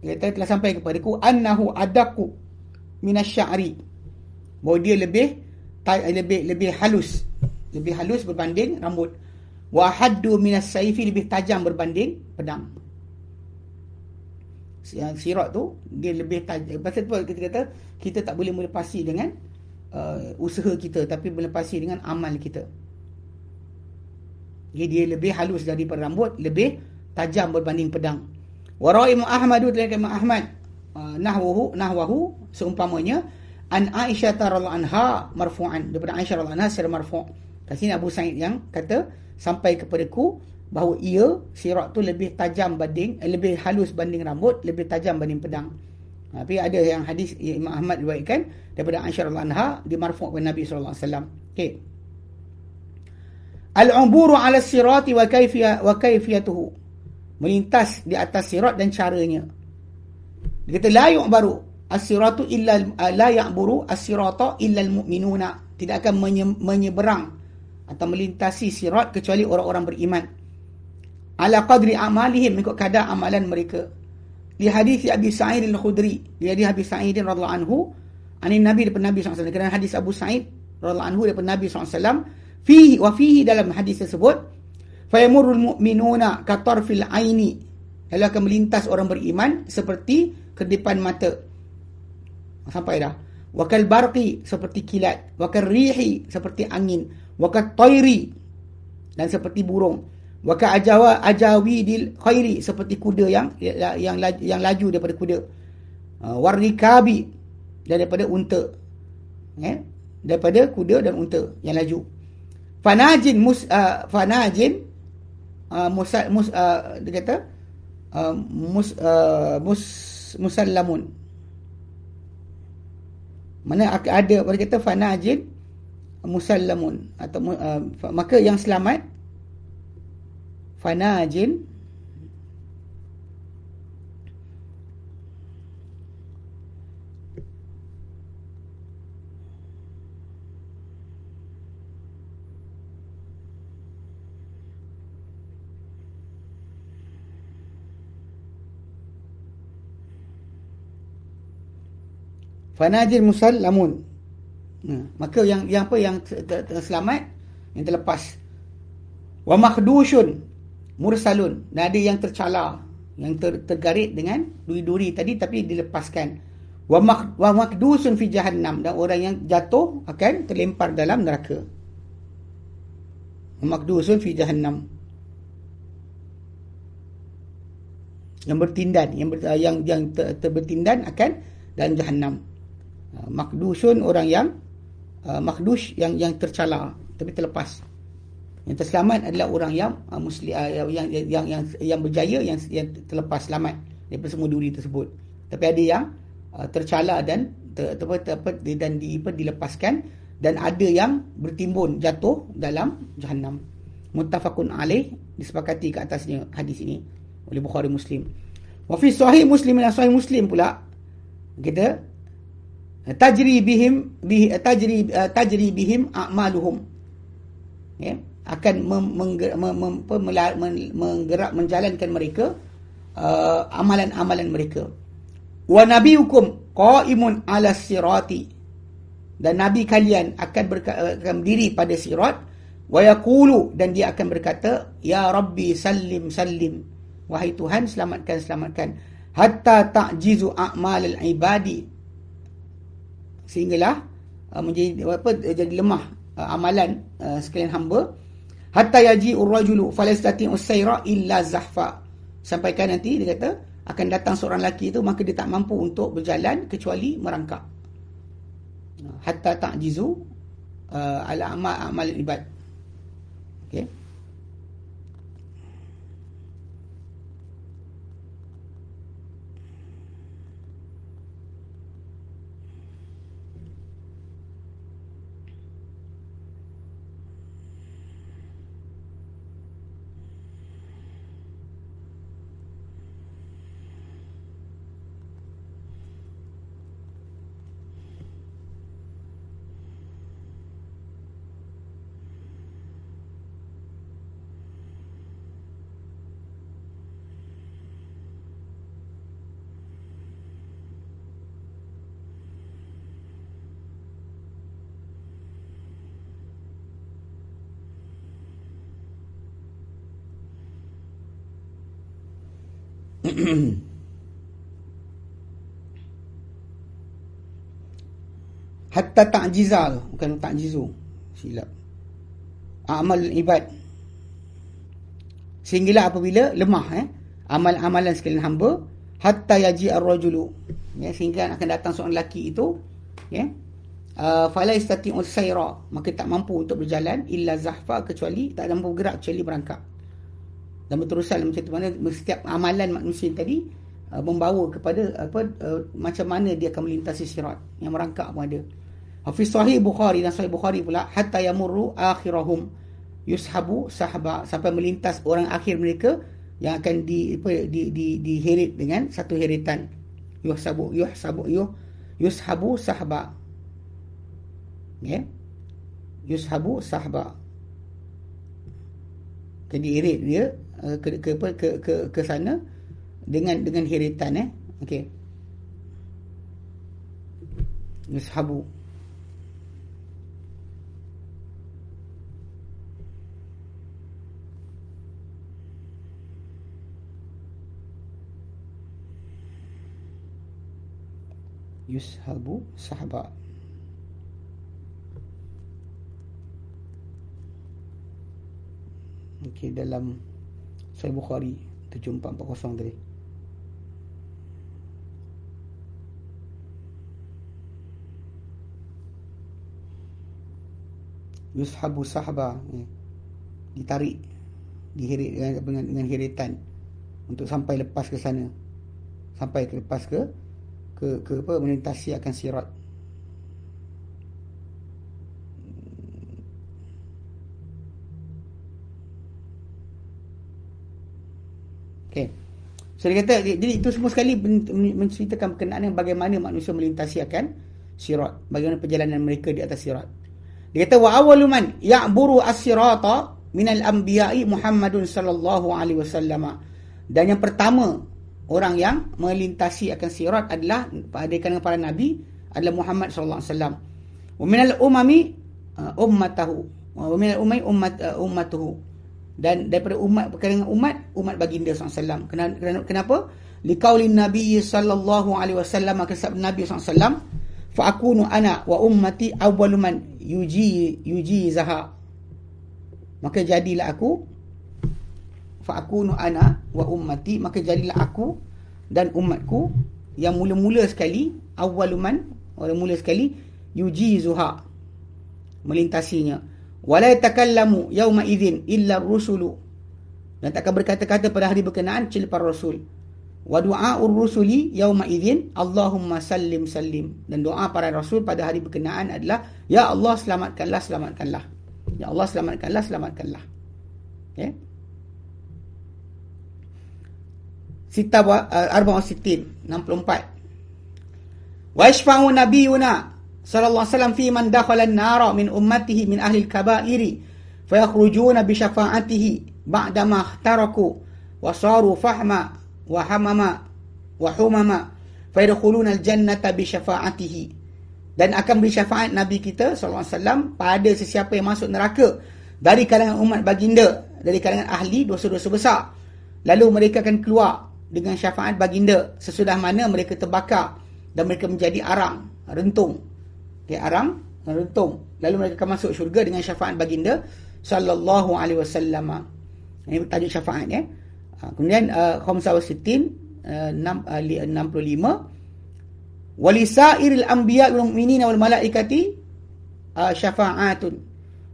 dia kata telah sampai kepadaku annahu adaku minasy-sya'ri bahawa dia lebih lebih lebih halus. Lebih halus berbanding rambut. Wa haddu minas saifi lebih tajam berbanding pedang. Yang sirat tu dia lebih tajam pasal tu kita kata kita tak boleh melepasi dengan uh, usaha kita tapi melepasi dengan amal kita. Jadi dia lebih halus daripada rambut lebih tajam berbanding pedang. Wa ra'imu ahmadu Imam Ahmad uh, nahwahu nahwahu seumpamanya an Aisyah radhiyallahu anha marfu'an. Daripada Aisyah radhiyallahu anha secara marfu' kat sini Abu Sa'id yang kata sampai kepadaku bahawa ia sirat tu lebih tajam banding eh, lebih halus banding rambut lebih tajam banding pedang. Tapi ada yang hadis Imam Ahmad riwayatkan daripada Aisyah radhiyallahu anha dimarfu' oleh Nabi sallallahu alaihi wasallam. Okey. Al-uburu 'ala sirati wa kayfiyah wa kayfiyatuhu melintas di atas sirat dan caranya. Dia kata la yu'baru as-siratu illa la ya'buru as-sirata illa al-mu'minuna. Tidak akan menyeberang atau melintasi sirat kecuali orang-orang beriman. Ala qadri amalihim mengikut kadar amalan mereka. Di hadis Abi Sa'id al-Khudri di hadis Abi Sa'id radhiyallahu anhu ani Nabi daripada Nabi SAW kerana hadis Abu Sa'id radhiyallahu anhu daripada Nabi SAW fihi wa fihi dalam hadis tersebut fayamurul mu'minuna katarfil aini lalu akan melintas orang beriman seperti kedipan mata sampai dah. Wakal barqi seperti kilat. Wakal rihi seperti angin. Wakat tairi dan seperti burung. Wakat ajawa ajawi dil khairi seperti kuda yang yang yang laju daripada kuda. Uh, warrikabi daripada unta. Eh? Daripada kuda dan unta yang laju. Fanajin mus uh, fanajin uh, mus mus uh, dia kata uh, mus uh, mus musallamun mana ada pada kata fanajin musallamun atau uh, maka yang selamat fanajin fanajin musallamun. Ha, maka yang yang apa yang terselamat yang terlepas. Wa makhdushun mursalun dan ada yang tercala yang ter, tergarit dengan duri-duri tadi tapi dilepaskan. Wa wa makdusun fi jahannam dan orang yang jatuh akan terlempar dalam neraka. Makdusun fi jahannam. Yang bertindan yang ber, yang yang ter, ter, bertindan akan dalam jahannam. ha, makdusun orang yang uh, makdush yang yang tercala tapi terlepas. Yang terselamat adalah orang yang uh, muslim uh, yang, yang yang yang yang berjaya yang yang terlepas selamat daripada semua duri tersebut. Tapi ada yang uh, tercala dan ter, ter, ter, ter, dan di, dilepaskan dan ada yang bertimbun jatuh dalam jahanam. Muttafaqun alaih disepakati ke atasnya hadis ini oleh Bukhari Muslim. Wa fi sahih Muslim dan sahih Muslim pula kita tajri bihim bi tajri uh, tajri bihim a'maluhum. Ya? Akan menggerak menjalankan mereka uh, amalan-amalan mereka. Wa nabiyukum qaimun ala sirati. Dan nabi kalian akan, uh, akan berdiri pada sirat. Wa yaqulu dan dia akan berkata ya rabbi sallim sallim. Wahai tuhan selamatkan selamatkan. Hatta ta'jizu a'malul ibadi sehinggalah uh, menjadi apa jadi lemah uh, amalan uh, sekalian hamba. Hatta yaji urrajulu falastati usayra illa zahfa. Sampaikan nanti dia kata akan datang seorang lelaki itu maka dia tak mampu untuk berjalan kecuali merangkak. Hatta ta'jizu uh, ala amal amal ibad okey (clears throat) hatta ta'jiza bukan ta'jizu silap. Amal ibad. Sehinggalah apabila lemah eh amal-amalan sekalian hamba hatta yaji ar-rajulu. Ya sehingga akan datang seorang lelaki itu ya uh, fala yastati'u sayra maka tak mampu untuk berjalan illa zahfa kecuali tak mampu bergerak kecuali berangkat dan berterusan macam tu mana setiap amalan manusia tadi uh, membawa kepada apa uh, macam mana dia akan melintasi sirat. Yang merangkak pun ada. Hafiz Sahih Bukhari dan Sahih Bukhari pula hatta yamurru akhirahum yushabu sahaba sampai melintas orang akhir mereka yang akan di apa di di diheret dengan satu heretan. Yuhsabu yuhsabu yuh yushabu sahaba ya? Yeah? yushabu sahaba jadi irit dia uh, ke, ke, ke, ke, ke, ke sana dengan dengan hiritan eh? Okey. Yushabu yushabu sahaba. Okey dalam Sahih Bukhari 7440 tadi. Yushabu sahaba ditarik diheret dengan, dengan, hiritan untuk sampai lepas ke sana. Sampai ke lepas ke ke, ke apa melintasi akan sirat Okay. So dia kata, jadi itu semua sekali menceritakan berkenaan dengan bagaimana manusia melintasi akan sirat. Bagaimana perjalanan mereka di atas sirat. Dia kata, wa awalu man ya'buru as-sirata minal anbiya'i Muhammadun sallallahu alaihi wasallam. Dan yang pertama, orang yang melintasi akan sirat adalah pada kalangan para nabi adalah Muhammad sallallahu alaihi wasallam. Wa minal umami uh, ummatahu. Wa minal umami ummat uh, ummatuhu dan daripada umat perkara umat umat baginda SAW kenapa kenapa? Liqaulin nabi sallallahu alaihi wasallam sabda nabi SAW fa akunu ana wa ummati awwalu man yuji yuji zaha. Maka jadilah aku fa akunu ana wa ummati maka jadilah aku dan umatku yang mula-mula sekali awwalu man mula-mula sekali yuji zuha melintasinya wala yatakallamu yawma idzin illa ar-rusulu. Dan takkan berkata-kata pada hari berkenaan kecuali para rasul. Wa du'aur rusuli yawma idzin Allahumma sallim sallim. Dan doa para rasul pada hari berkenaan adalah ya Allah selamatkanlah selamatkanlah. Ya Allah selamatkanlah selamatkanlah. Okey Sita uh, Arba Sitin 64 Wa yashfa'u nabiyuna sallallahu alaihi wasallam fi man dakhala an-nara min ummatihi min ahli al-kaba'iri fayakhrujuna bi syafa'atihi ba'da ma ihtaraku wa saru fahma wa hamama wa humama fayadkhuluna al-jannata bi syafa'atihi dan akan beri syafaat nabi kita sallallahu alaihi wasallam pada sesiapa yang masuk neraka dari kalangan umat baginda dari kalangan ahli dosa-dosa besar. Lalu mereka akan keluar dengan syafaat baginda sesudah mana mereka terbakar dan mereka menjadi arang rentung okay, arang rentung lalu mereka akan masuk syurga dengan syafaat baginda sallallahu alaihi wasallam. Ini tajuk syafaat ya. Ha, kemudian uh, khamsah wa sittin uh, 65 walisairil anbiya wal mu'minina wal malaikati uh, syafaatun.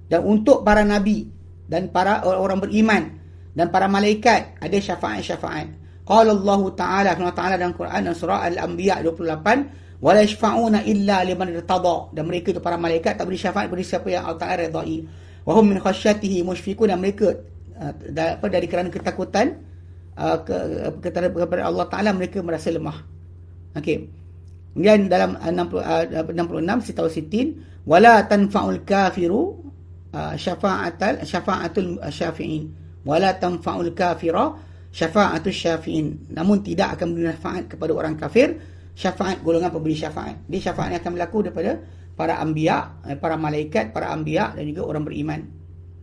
Dan untuk para nabi dan para orang beriman dan para malaikat ada syafaat-syafaat. Qala Allah Taala Allah Taala dalam Quran surah Al-Anbiya 28 wala yashfa'una illa liman irtada dan mereka itu para malaikat tak beri syafaat kepada siapa yang Allah Taala redai. Wa hum min khasyatihi mushfiqun dan mereka uh, apa dari kerana ketakutan uh, ke, kepada Allah Taala mereka merasa lemah. Okey. Kemudian dalam 60, uh, 66 sitau sitin wala tanfa'ul kafiru uh, syafa'atul syafa'atul syafi'in wala tanfa'ul kafira syafa'atul syafi'in namun tidak akan memberi manfaat kepada orang kafir syafaat golongan pemberi syafaat dia syafaat yang akan berlaku daripada para anbiya eh, para malaikat para anbiya dan juga orang beriman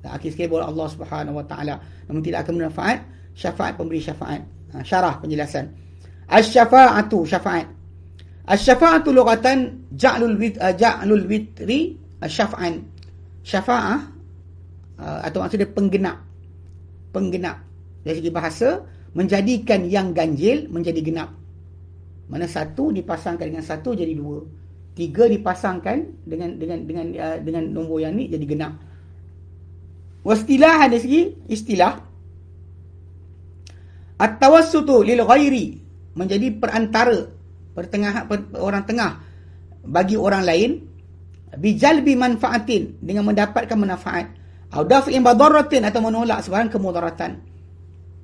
akhir sekali boleh Allah Subhanahu wa taala namun tidak akan bermanfaat syafaat pemberi syafaat ha, syarah penjelasan asy-syafa'atu syafaat Asy-syafa'atu lughatan ja'lul wit uh, ja'lul witri syaf'an. Syafa'ah uh, atau maksudnya penggenap. Penggenap. Dari segi bahasa menjadikan yang ganjil menjadi genap. Mana satu dipasangkan dengan satu jadi dua. Tiga dipasangkan dengan dengan dengan uh, dengan nombor yang ni jadi genap. Wastilah ada segi istilah At-tawassutu lil ghairi menjadi perantara pertengah orang tengah bagi orang lain bijalbi manfaatin dengan mendapatkan manfaat atau daf'in badaratin atau menolak sebarang kemudaratan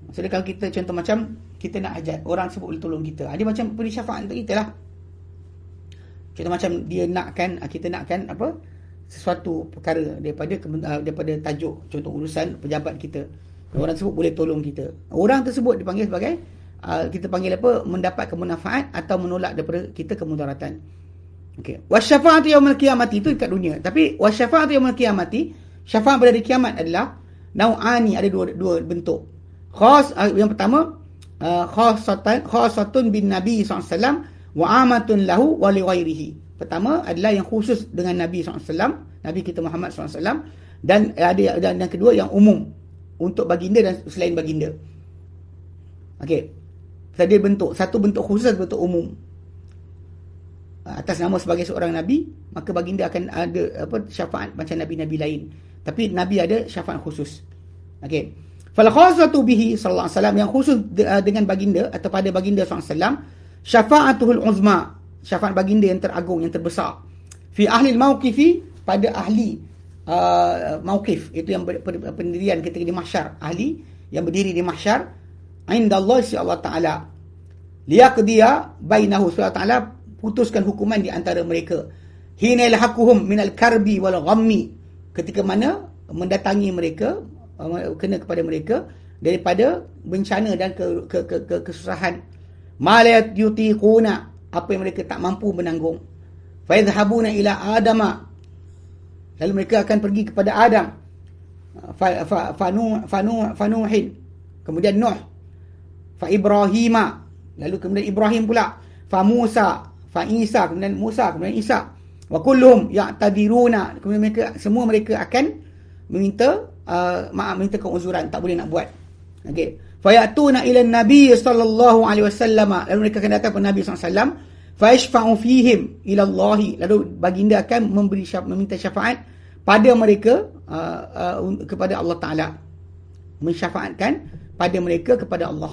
maksudnya kalau kita contoh macam kita nak hajat orang sebut boleh tolong kita. Ada macam beri syafaat untuk kita lah. Contoh macam dia nakkan kita nakkan apa? Sesuatu perkara daripada ah, daripada tajuk contoh urusan pejabat kita. Orang sebut boleh tolong kita. Orang tersebut dipanggil sebagai kita panggil apa? Mendapat kemanfaat atau menolak daripada kita kemudaratan. Okey. Wasyafaatu yaumil qiyamati itu dekat dunia. Tapi wasyafaatu yaumil qiyamati syafaat pada hari kiamat adalah nau'ani ada dua dua bentuk. Khas yang pertama khasatan khasatun bin nabi SAW wa amatun lahu wa li ghairihi. Pertama adalah yang khusus dengan nabi SAW nabi kita Muhammad SAW dan ada dan yang kedua yang umum untuk baginda dan selain baginda. Okey. Tadi bentuk satu bentuk khusus bentuk umum. Atas nama sebagai seorang nabi maka baginda akan ada apa syafaat macam nabi-nabi lain. Tapi nabi ada syafaat khusus. Okey fal khassatu bihi sallallahu alaihi wasallam yang khusus uh, dengan baginda atau pada baginda sallallahu alaihi wasallam syafaatul uzma syafaat baginda yang teragung yang terbesar. Fi ahli mauqifi pada ahli uh, mauqif itu yang pendirian ketika di mahsyar. Ahli yang berdiri di mahsyar inda Allah Ta'ala. Liyaqdiya bainahu Allah Ta'ala putuskan hukuman di antara mereka. Hina ilhaquhum minal karbi wal ghammi ketika mana mendatangi mereka kena kepada mereka daripada bencana dan ke, ke, ke, ke kesusahan. Malayat yutiquna apa yang mereka tak mampu menanggung. Fa yadhhabuna ila adama. Lalu mereka akan pergi kepada Adam. Fa fa fanu fanu fanuhin kemudian Nuh. Fa Ibrahim lalu kemudian Ibrahim pula. Fa Musa fa Isa kemudian Musa kemudian Isa. Wa kulluhum ya'tadiruna. Kemudian mereka semua mereka akan meminta uh, maaf minta keuzuran tak boleh nak buat. Okey. Fa ya'tuna ila nabi sallallahu alaihi wasallam lalu mereka akan datang kepada nabi sallallahu alaihi wasallam. Fa fihim ila Allah lalu baginda akan memberi syafaat meminta syafaat pada mereka uh, uh, kepada Allah taala. Mensyafaatkan pada mereka kepada Allah.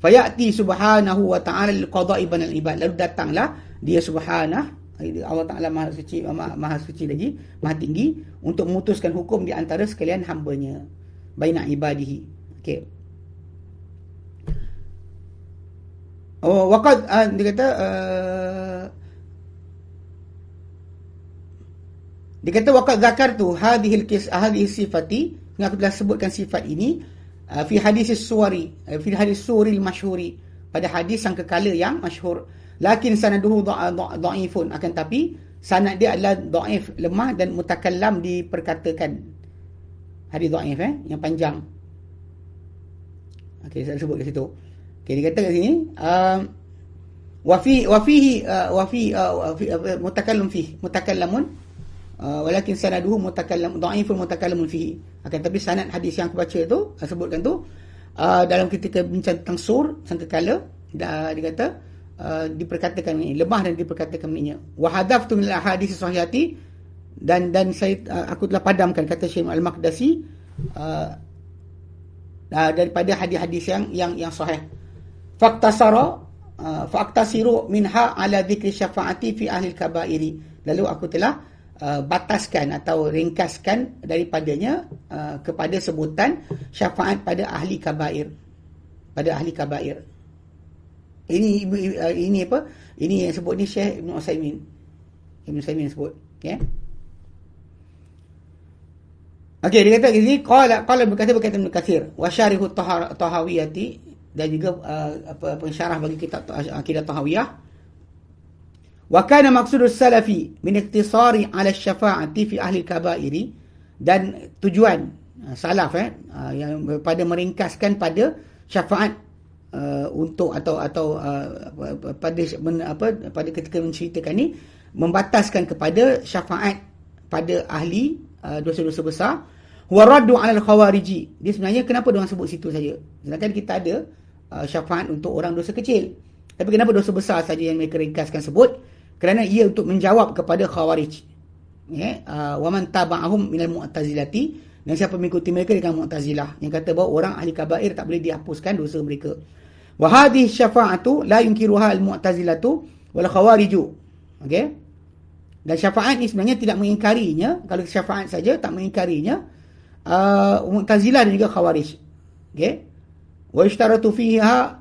Fayati subhanahu wa ta'ala liqada'i banal ibad. Lalu datanglah dia subhanah Allah Taala Maha suci maha, maha suci lagi maha tinggi untuk memutuskan hukum di antara sekalian hamba-Nya. Baina ibadihi. Okey. Oh waqad uh, dia kata uh, dia kata waqad zakartu hadhihi al-qis hadhihi sifati. Aku telah sebutkan sifat ini Ah, fi hadis suwari ah, fi hadis suri masyhuri pada hadis yang kekala yang masyhur lakin sanaduhu dhaifun. Akan tapi sanad dia adalah dhaif lemah dan mutakallam diperkatakan. Hadis dhaif eh yang panjang. Okey saya sebut kat situ. Okey dia kata kat sini uh, wa fi wa fihi uh, wa fi uh, mutakallim fihi mutakallamun uh, walakin sanaduhu mutakallam dhaifun mutakallamun fihi. Akan tapi sanad hadis yang aku baca tu sebutkan tu uh, dalam ketika bincang tentang sur sangkakala dia kata uh, diperkatakan ini lemah dan diperkatakan ini. Wa hadaftu min ahadits sahihati dan dan saya uh, aku telah padamkan kata Syekh Al-Maqdisi uh, uh, daripada hadis-hadis yang yang yang sahih. Faktasara uh, faktasiru minha ala dhikri syafaati fi ahli kabairi. Lalu aku telah uh, bataskan atau ringkaskan daripadanya uh, kepada sebutan syafaat pada ahli kabair. Pada ahli kabair ini uh, ini apa? Ini yang sebut ni Syekh Ibn Usaimin Ibn Usaimin sebut ya? Okay? Okey dia kata gini qala qala berkata berkata Ibn Katsir wa syarihu tahawiyati dan juga uh, apa pensyarah bagi kitab akidah tahawiyah. Wa kana maqsudus salafi min iktisari ala syafaati fi ahli kabairi dan tujuan uh, salaf eh uh, yang pada meringkaskan pada syafaat uh, untuk atau atau uh, pada men, apa pada ketika menceritakan ni membataskan kepada syafaat pada ahli uh, dosa-dosa besar wa raddu 'ala al-khawariji dia sebenarnya kenapa dia sebut situ saja sedangkan kita ada uh, syafaat untuk orang dosa kecil. Tapi kenapa dosa besar saja yang mereka ringkaskan sebut? Kerana ia untuk menjawab kepada khawarij. Ya, uh, wa man taba'ahum minal mu'tazilati dan siapa mengikuti mereka dengan mu'tazilah yang kata bahawa orang ahli kabair tak boleh dihapuskan dosa mereka. Wa hadhihi syafa'atu la yunkiruha al-mu'tazilatu wal khawariju. Okey? Dan syafaat ni sebenarnya tidak mengingkarinya. Kalau syafaat saja tak mengingkarinya. Uh, Mu'tazilah dan juga Khawarij. Okay? wa ishtaratu fiha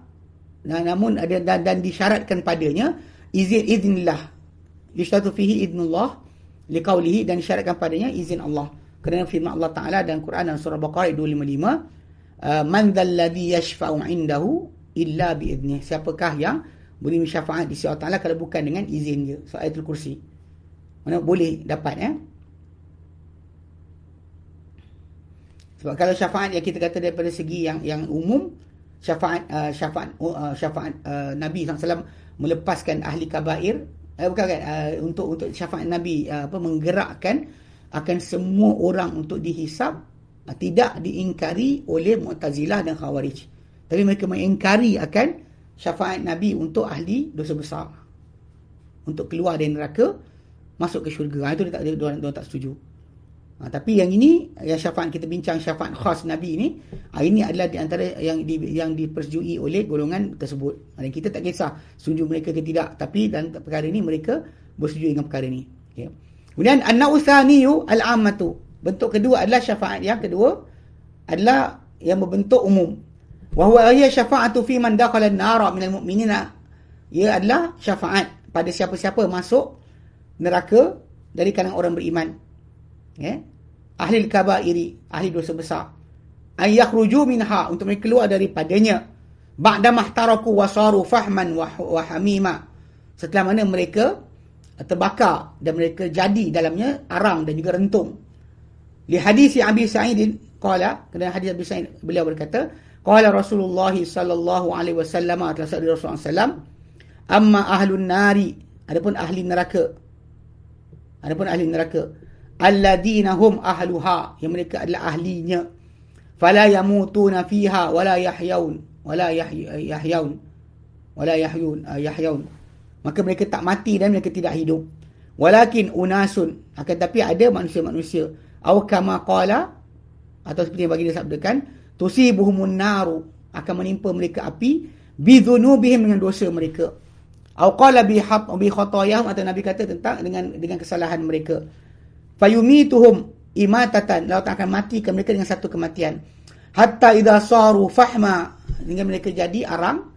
nah, namun ada dan, dan disyaratkan padanya izin iznillah ishtaratu fihi idnullah liqaulihi dan disyaratkan padanya izin Allah kerana firman Allah Taala dalam Quran dalam surah Baqarah 255 uh, man dzalladzi yashfa'u 'indahu illa bi idnih siapakah yang boleh syafaat di sisi Allah kalau bukan dengan izin dia so ayatul kursi mana boleh dapat ya eh? Sebab kalau syafaat yang kita kata daripada segi yang yang umum, syafaat uh, syafaat uh, syafaat uh, Nabi SAW melepaskan ahli kabair, eh, bukan kan, uh, untuk untuk syafaat Nabi uh, apa menggerakkan akan semua orang untuk dihisap uh, tidak diingkari oleh Mu'tazilah dan Khawarij. Tapi mereka mengingkari akan syafaat Nabi untuk ahli dosa besar. Untuk keluar dari neraka masuk ke syurga. Itu dia tak dia, dia, dia tak setuju. Ha, tapi yang ini yang syafaat kita bincang syafaat khas Nabi ini, ha, ini adalah di antara yang di, yang dipersetujui oleh golongan tersebut. Ha, dan kita tak kisah setuju mereka ke tidak, tapi dan perkara ini mereka bersetuju dengan perkara ini. Okay. Kemudian an-nausaniyu al-ammatu. Bentuk kedua adalah syafaat yang kedua adalah yang berbentuk umum. Wa huwa hiya syafa'atu fi man dakhala an-nara minal mu'minina. Ia adalah syafaat pada siapa-siapa masuk neraka dari kalangan orang beriman. Ya. Ahli kabairi ahli dosa besar. Ay yakhruju minha untuk mereka keluar daripadanya. Ba'da mahtaraku wasaru fahman wa hamima. Setelah mana mereka terbakar dan mereka jadi dalamnya arang dan juga rentung. Li hadis Abi Sa'id qala kerana hadis Abi Sa'id beliau berkata qala Rasulullah sallallahu alaihi wasallam sabda Rasulullah sallam amma ahlun nari adapun ahli neraka. Adapun ahli neraka. Alladina hum ahluha yang mereka adalah ahlinya. Fala yamutuna fiha wala yahyaun wala yahyaun wala yahyun uh, yahyaun. Maka mereka tak mati dan mereka tidak hidup. Walakin unasun akan tapi ada manusia-manusia. Aw kama qala atau seperti yang bagi dia sabdakan tusibuhumun naru akan menimpa mereka api. Bi dhunubihim dengan dosa mereka. Aw qala bi hab bi khatayahum atau nabi kata tentang dengan dengan kesalahan mereka. Fayumituhum imatatan. Lalu akan matikan mereka dengan satu kematian. Hatta idza saru fahma. Hingga mereka jadi arang.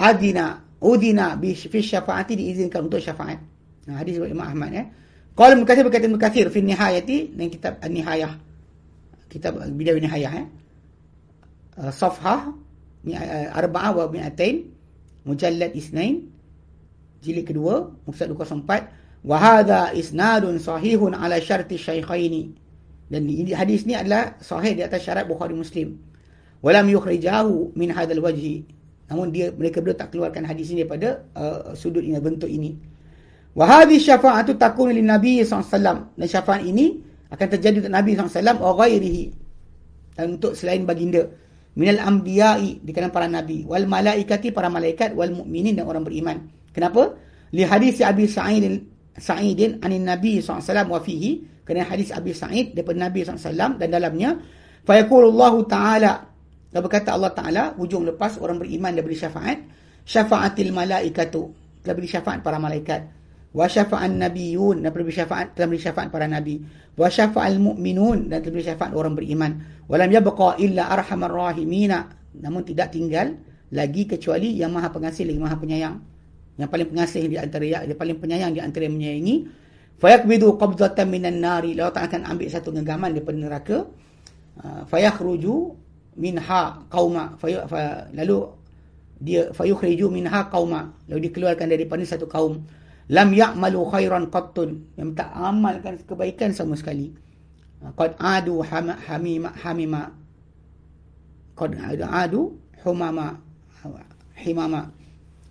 Adina udina bi fi syafaati diizinkan untuk syafaat. Nah, hadis Imam Ahmad ya qala mukathir berkata mukathir fi nihayati dan kitab an-nihayah. Kitab bidayah nihayah ya safhah uh, arba'ah wa mi'atain mujallad isnain jilid kedua muka 204 Wahada isnadun sahihun ala syarti syaikhaini. Dan di hadis ni adalah sahih di atas syarat Bukhari Muslim. Walam yukhrijahu min hadal wajhi. namun dia mereka berdua tak keluarkan hadis ini daripada uh, sudut ini bentuk ini wa hadhihi syafa'atu takunu lin nabi sallallahu dan syafaat ini akan terjadi untuk nabi wa ghairihi dan untuk selain baginda minal anbiya'i di kalangan para nabi. Wal malaikati para malaikat wal mukminin dan orang beriman. Kenapa? Li hadis Abi Sa'id Sa'idin anin Nabi SAW wa fihi. Kerana hadis Abi Sa'id daripada Nabi SAW dan dalamnya fayaqulullahu ta'ala dan berkata Allah Ta'ala hujung lepas orang beriman dan beri syafaat syafaatil malaikatu. Telah beri syafaat para malaikat wa syafa'an nabiyun dan beri syafaat telah beri syafaat para nabi. Wa syafa'al mu'minun dan telah beri syafaat orang beriman. Walam yabqa illa arhamar rahimina. Namun tidak tinggal lagi kecuali yang maha pengasih lagi maha penyayang. Yang paling pengasih di antara yang paling penyayang di antara yang menyayangi. Fayakbidu qabdatan minan nari. Lalu tak akan ambil satu genggaman daripada neraka. Uh, fayakhruju minha qauma. Lalu dia fayukhriju minha qauma. Lalu dikeluarkan daripada satu kaum lam ya'malu khairan qattun. Yang tak amalkan kebaikan sama sekali. Qad adu hamima hamima. Qad adu humama himama.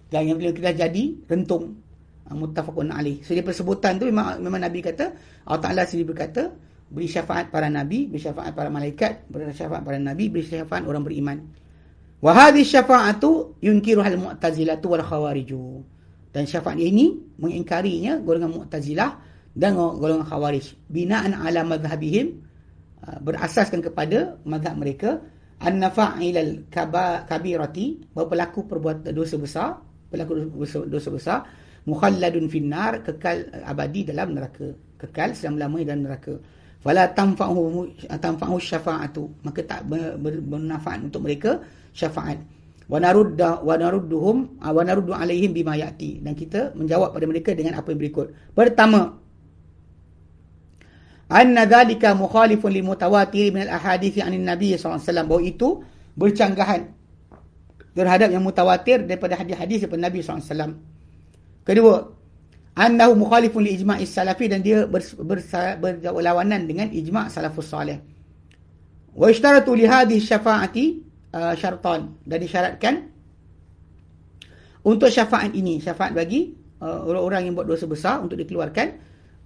Dan yang bila kita jadi rentung. Muttafaqun alaih so dia persebutan tu memang, memang nabi kata Allah Taala sendiri berkata beri syafaat para nabi beri syafaat para malaikat beri syafaat para nabi beri syafaat orang beriman. Wa hadhihi syafa'atu yunkiruhal mu'tazilatu wal khawariju dan syafaat ini mengingkarinya golongan Mu'tazilah dan golongan Khawarij. Binaan ala madhabihim uh, berasaskan kepada madhab mereka an-nafa'ilal kabirati bahawa pelaku perbuatan dosa besar, pelaku dosa, dosa besar mukhalladun finnar kekal abadi dalam neraka, kekal selama-lamanya dalam neraka. Fala tanfa'uhu tanfa'u syafa'atu, maka tak bermanfaat untuk mereka syafaat wa narudda wa narudduhum ah, wa naruddu alaihim bima yati. Dan kita menjawab pada mereka dengan apa yang berikut. Pertama anna dhalika mukhalifun li mutawatir min al ahadith anin nabi sallallahu alaihi wasallam. Bahawa itu bercanggahan terhadap yang mutawatir daripada hadis-hadis daripada nabi sallallahu alaihi wasallam. Kedua annahu mukhalifun li ijma'is salafi dan dia berlawanan dengan ijma' salafus salih. Wa ishtaratu li hadhihi syafa'ati uh, syartan dan disyaratkan untuk syafaat ini. Syafaat bagi uh, orang-orang yang buat dosa besar untuk dikeluarkan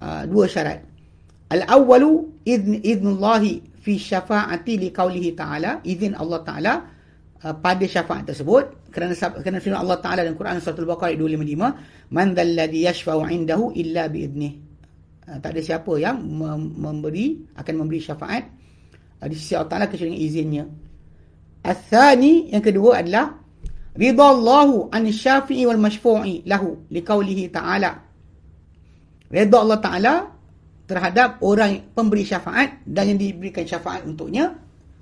uh, dua syarat. Al-awwalu idn idnullahi fi syafaati liqaulihi ta'ala izin Allah taala uh, pada syafaat tersebut. Kerana kerana firman Allah taala dalam Quran surah al-Baqarah 255 man dzalladzi yashfa'u 'indahu illa bi idnih uh, tak ada siapa yang memberi akan memberi syafaat uh, di sisi Allah taala kecuali izinnya Al-thani yang kedua adalah ridha Allahu an syafi'i wal mashfu'i lahu liqaulihi ta'ala. Ridha Allah Ta'ala terhadap orang pemberi syafaat dan yang diberikan syafaat untuknya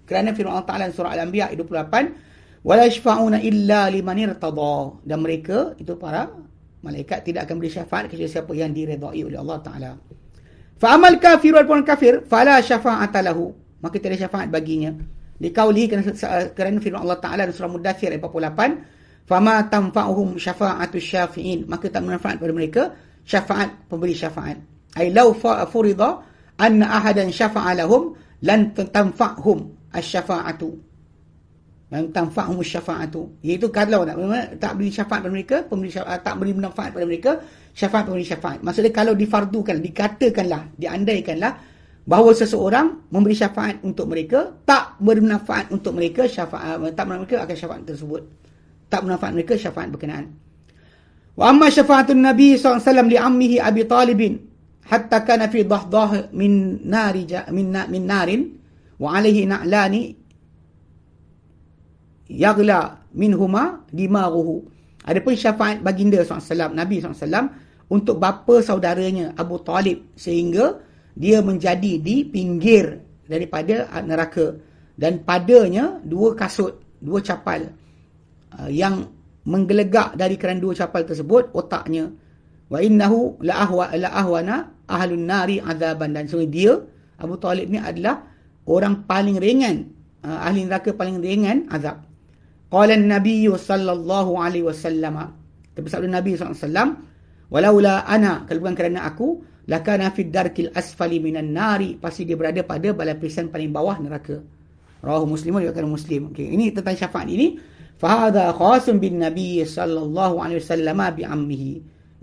kerana firman Allah Ta'ala surah Al-Anbiya 28 wala yashfa'una illa liman irtada dan mereka itu para malaikat tidak akan beri syafaat kecuali siapa yang diredai oleh Allah Ta'ala. Fa amal kafir wal kafir fala syafa'ata lahu maka tidak syafaat baginya Dikauli kerana firman Allah Ta'ala dalam surah Mudathir ayat 48. Fama tamfa'uhum syafa'atu syafi'in. Maka tak bermanfaat pada mereka syafaat pemberi syafaat. Ay law furida anna ahadan syafa'a lahum lan tanfa'hum asyafa'atu. Lan tanfa'hum asyafa'atu. Iaitu kalau tak, tak beri syafaat pada mereka, pemberi syafaat, tak beri manfaat pada mereka, syafaat pemberi syafaat. Maksudnya kalau difardukan, dikatakanlah, diandaikanlah, bahawa seseorang memberi syafaat untuk mereka tak bermanfaat untuk mereka syafaat tak bermanfaat mereka akan syafaat tersebut. Tak bermanfaat mereka syafaat berkenaan. Wa amma syafaatun nabi SAW li ammihi abi talibin hatta kana fi dahdah min nari min min narin wa alaihi na'lani yaghla minhuma dimaghuhu. Adapun syafaat baginda SAW nabi SAW untuk bapa saudaranya Abu Talib sehingga dia menjadi di pinggir daripada neraka. Dan padanya dua kasut dua capal uh, yang menggelegak dari kerana dua capal tersebut otaknya. Wa innahu la ahwa la ahwana ahlun nari azaban. Dan so dia Abu Talib ni adalah orang paling ringan uh, ahli neraka paling ringan azab. Qala an-nabiy sallallahu alaihi wasallam bersabda Nabi sallallahu alaihi wasallam walaula ana kalau bukan kerana aku lakana fid darkil asfali minan nari pasti dia berada pada balapisan paling bawah neraka rawahu muslim juga kan muslim okey ini tentang syafaat ini Fahadha khasun bin Nabi sallallahu alaihi wasallam bi ammihi.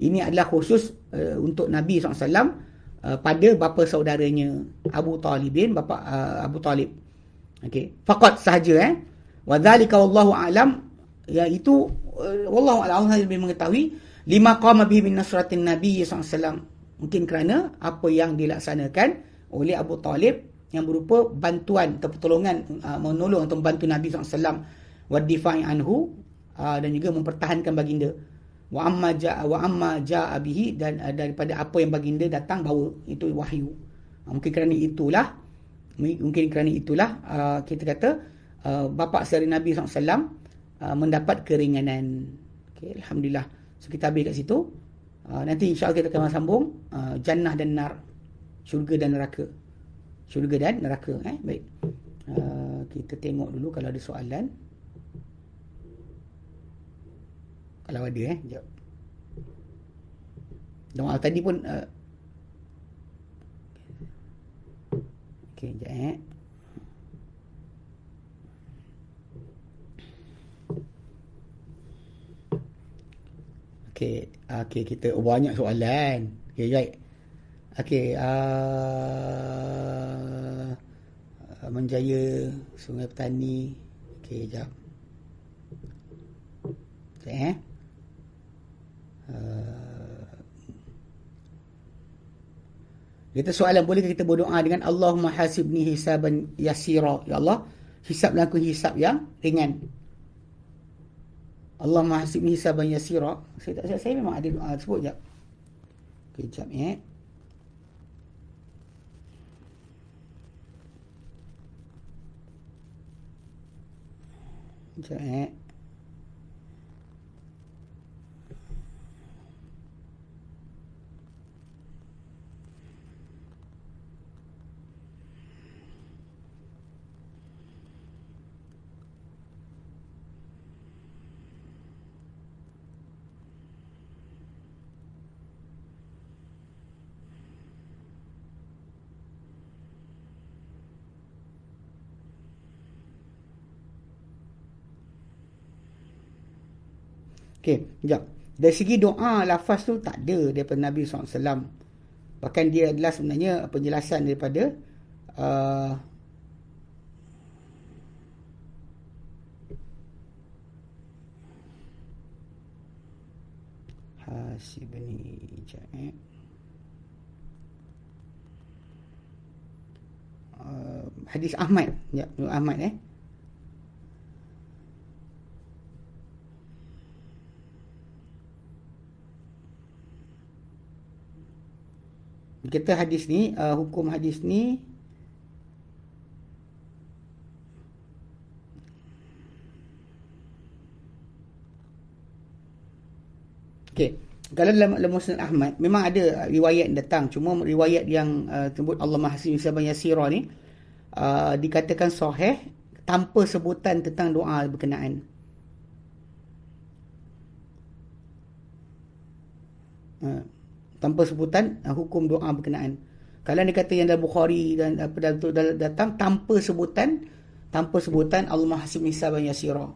Ini adalah khusus uh, untuk Nabi SAW uh, pada bapa saudaranya Abu Talibin, bapa uh, Abu Talib. Okey. Faqat sahaja eh. Wa dzalika wallahu alam iaitu uh, wallahu alam Allah lebih mengetahui lima qama bihi min nasratin Nabi SAW. Mungkin kerana apa yang dilaksanakan oleh Abu Talib yang berupa bantuan atau pertolongan uh, menolong atau membantu Nabi SAW wa difa'i anhu uh, dan juga mempertahankan baginda. Wa amma jaa wa amma jaa bihi dan uh, daripada apa yang baginda datang bawa itu wahyu. Uh, mungkin kerana itulah mungkin kerana itulah uh, kita kata uh, bapa saudara Nabi SAW uh, mendapat keringanan. Okay, alhamdulillah. So kita habis kat situ uh, nanti insyaallah kita akan sambung uh, jannah dan nar syurga dan neraka syurga dan neraka eh baik uh, kita tengok dulu kalau ada soalan Kalau ada eh. Sekejap. Doa tadi pun. Uh... Okay, sekejap eh. Okey, okey kita banyak soalan. Okey, baik. Okey, uh, menjaya Sungai Petani. Okey, jap. Okey, eh. Kita soalan bolehkah kita berdoa dengan Allahumma hasibni hisaban yasira. Ya Allah, hisablah aku hisab yang ringan. Allahumma hasibni hisaban yasira. Saya tak saya, saya memang ada doa sebut jap. Kejap ya. Kejap eh. Okey, sekejap. Dari segi doa, lafaz tu tak ada daripada Nabi SAW. Bahkan dia adalah sebenarnya penjelasan daripada uh, Hasibni Ja'id uh, Hadis Ahmad Ya, Ahmad eh kita hadis ni uh, hukum hadis ni Okey, kalau dalam dalam Musnad Ahmad memang ada riwayat datang. Cuma riwayat yang uh, sebut Allah Mahsin Saban Yasira ni uh, dikatakan sahih tanpa sebutan tentang doa berkenaan. Uh, tanpa sebutan uh, hukum doa berkenaan. Kalau dia kata yang dalam Bukhari dan apa tu datang tanpa sebutan tanpa sebutan Allah Hasib Nisab dan Yasira.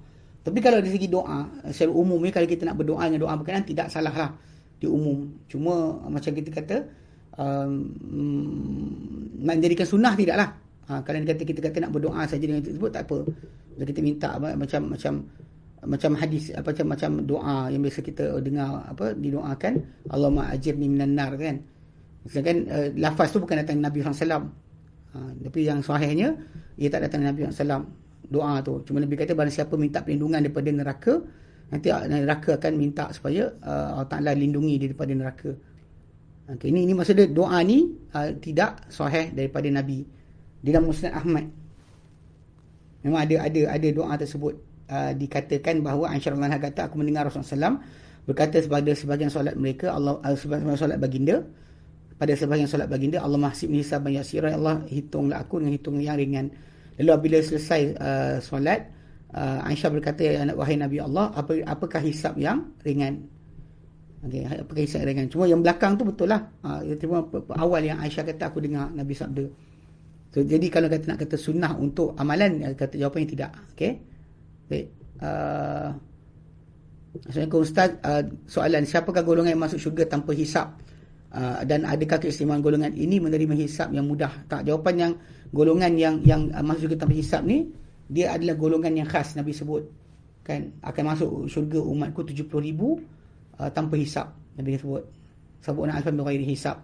Tapi kalau dari segi doa secara umum ni kalau kita nak berdoa dengan doa berkenaan tidak salah lah di umum. Cuma macam kita kata um, nak jadikan sunnah tidaklah. Ha, kalau dia kata kita kata nak berdoa saja dengan itu sebut tak apa. Kalau kita minta macam macam macam hadis apa macam macam doa yang biasa kita dengar apa didoakan Allahumma ajirni minan nar kan? Sedangkan uh, lafaz tu bukan datang Nabi SAW ha, tapi yang sahihnya ia tak datang Nabi SAW doa tu. Cuma Nabi kata barang siapa minta perlindungan daripada neraka nanti neraka akan minta supaya uh, Allah Ta'ala lindungi daripada neraka. Okay, ini, ini maksudnya doa ni uh, tidak sahih daripada Nabi. Di dalam Musnad Ahmad. Memang ada ada ada doa tersebut uh, dikatakan bahawa Aisyah radhiyallahu kata aku mendengar Rasulullah SAW berkata pada sebahagian solat mereka Allah uh, sebahagian solat baginda pada sebahagian solat baginda Allah mahsib hisab yasira Allah hitunglah aku dengan hitung yang ringan. Lalu apabila selesai uh, solat uh, Aisyah berkata ya wahai Nabi Allah apa apakah hisab yang ringan? Okey apakah hisab ringan? Cuma yang belakang tu betul lah. Uh, cuma awal yang Aisyah kata aku dengar Nabi sabda. So, jadi kalau kata nak kata sunnah untuk amalan kata jawapannya tidak. Okey Baik. uh, Assalamualaikum Ustaz. Uh, soalan siapakah golongan yang masuk syurga tanpa hisap? Uh, dan adakah keistimewaan golongan ini menerima hisap yang mudah? Tak jawapan yang golongan yang yang uh, masuk syurga tanpa hisap ni dia adalah golongan yang khas Nabi sebut. Kan akan masuk syurga umatku 70 ribu uh, tanpa hisap Nabi sebut. Sabuk nak alfan bighairi hisap.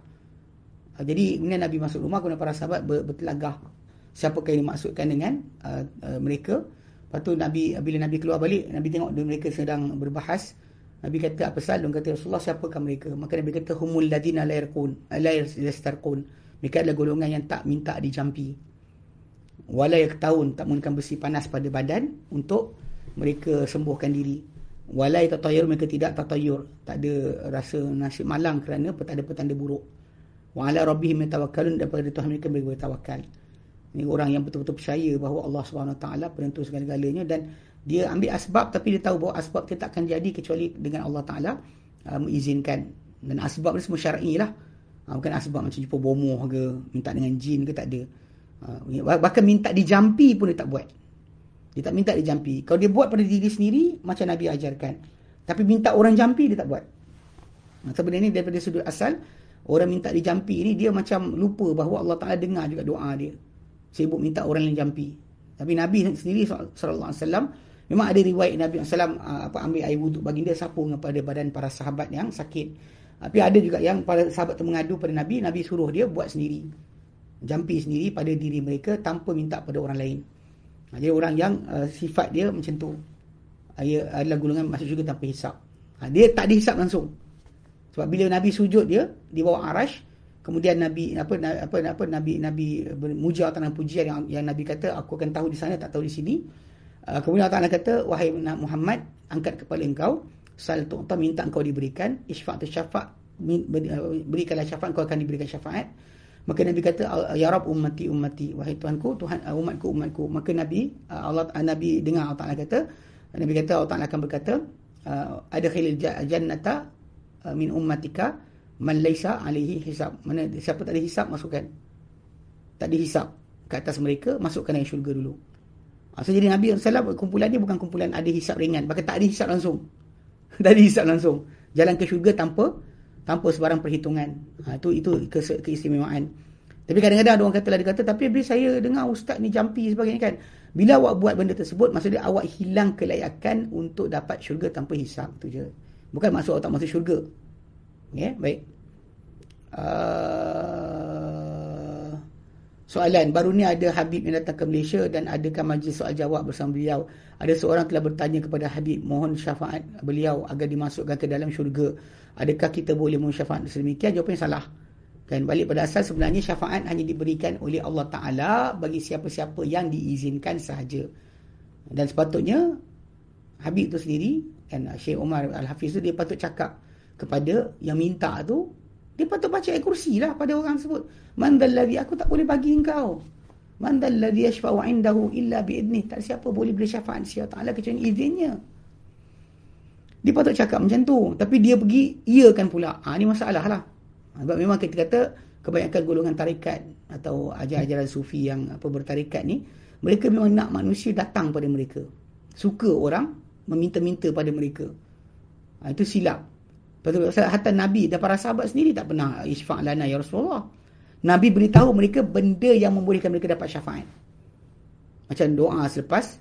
Uh, jadi kemudian Nabi masuk rumah kemudian para sahabat ber, bertelagah siapakah yang dimaksudkan dengan uh, uh, mereka Lepas tu Nabi bila Nabi keluar balik, Nabi tengok mereka sedang berbahas. Nabi kata apa pasal? Dia kata Rasulullah siapakah mereka? Maka Nabi kata humul ladina la yarqun, la yastarqun. Mereka adalah golongan yang tak minta dijampi. Wala yaktahun, tak menggunakan besi panas pada badan untuk mereka sembuhkan diri. Wala tatayur mereka tidak tatayur, tak ada rasa nasib malang kerana tak ada petanda buruk. Wa ala rabbihim yatawakkalun daripada Tuhan mereka mereka bertawakal. Ini orang yang betul-betul percaya bahawa Allah SWT penentu segala-galanya dan dia ambil asbab tapi dia tahu bahawa asbab dia tak akan jadi kecuali dengan Allah Taala uh, mengizinkan. Dan asbab ni semua syar'i lah. Uh, bukan asbab macam jumpa bomoh ke, minta dengan jin ke tak ada. Uh, bahkan minta dijampi pun dia tak buat. Dia tak minta dijampi. Kalau dia buat pada diri sendiri, macam Nabi ajarkan. Tapi minta orang jampi, dia tak buat. Nah, sebenarnya daripada sudut asal, orang minta dijampi ni, dia macam lupa bahawa Allah Ta'ala dengar juga doa dia sibuk minta orang yang jampi. Tapi Nabi sendiri sallallahu alaihi wasallam memang ada riwayat Nabi sallallahu uh, apa ambil air wuduk baginda sapu kepada badan para sahabat yang sakit. Tapi ada juga yang para sahabat tu mengadu pada Nabi, Nabi suruh dia buat sendiri. Jampi sendiri pada diri mereka tanpa minta pada orang lain. Jadi orang yang uh, sifat dia macam tu. Ia adalah golongan masuk juga tanpa hisap. Dia tak dihisap langsung. Sebab bila Nabi sujud dia di bawah arash, Kemudian Nabi apa apa apa Nabi Nabi memuja tanah pujian yang yang Nabi kata aku akan tahu di sana tak tahu di sini. Uh, kemudian Allah Taala kata wahai Muhammad angkat kepala engkau sal tu'ta minta engkau diberikan isfa' tu syafa' berikanlah syafaat engkau akan diberikan syafaat. Maka Nabi kata ya Rabb ummati ummati wahai Tuhanku Tuhan uh, umatku umatku. Maka Nabi Allah Nabi dengar Allah Taala kata Nabi kata Allah Taala akan berkata uh, adkhilil jannata min ummatika man laisa alaihi hisab. Mana siapa tak ada hisab masukkan. Tak ada hisab. Ke atas mereka masukkan dalam syurga dulu. Ha, so jadi Nabi SAW kumpulan dia bukan kumpulan ada hisab ringan. Bahkan tak ada hisab langsung. (laughs) Tak ada hisab langsung. Jalan ke syurga tanpa tanpa sebarang perhitungan. Ha, itu itu ke, keistimewaan. Tapi kadang-kadang ada orang kata lah dia kata tapi bila saya dengar ustaz ni jampi sebagainya kan. Bila awak buat benda tersebut maksudnya awak hilang kelayakan untuk dapat syurga tanpa hisab. Tu je. Bukan maksud awak tak masuk syurga Ya, baik. Uh, soalan, baru ni ada Habib yang datang ke Malaysia dan adakah majlis soal jawab bersama beliau? Ada seorang telah bertanya kepada Habib, mohon syafaat beliau agar dimasukkan ke dalam syurga. Adakah kita boleh mohon syafaat sedemikian? Jawapannya salah. Kan balik pada asal sebenarnya syafaat hanya diberikan oleh Allah Taala bagi siapa-siapa yang diizinkan sahaja. Dan sepatutnya Habib tu sendiri kan Syekh Omar Al-Hafiz tu dia patut cakap kepada yang minta tu dia patut baca ayat kursi lah pada orang sebut man dalladhi aku tak boleh bagi engkau. Man dalladhi yashfa'u indahu illa bi'idnih. Tak siapa boleh beri syafaat siapa ta'ala kecuali izinnya. Dia patut cakap macam tu. Tapi dia pergi iakan pula. Ha, ni masalah lah. Sebab memang kita kata kebanyakan golongan tarikat atau ajaran-ajaran sufi yang apa bertarikat ni mereka memang nak manusia datang pada mereka. Suka orang meminta-minta pada mereka. Ha, itu silap hatta Nabi dan para sahabat sendiri tak pernah isfa' lana ya Rasulullah. Nabi beritahu mereka benda yang membolehkan mereka dapat syafaat. Macam doa selepas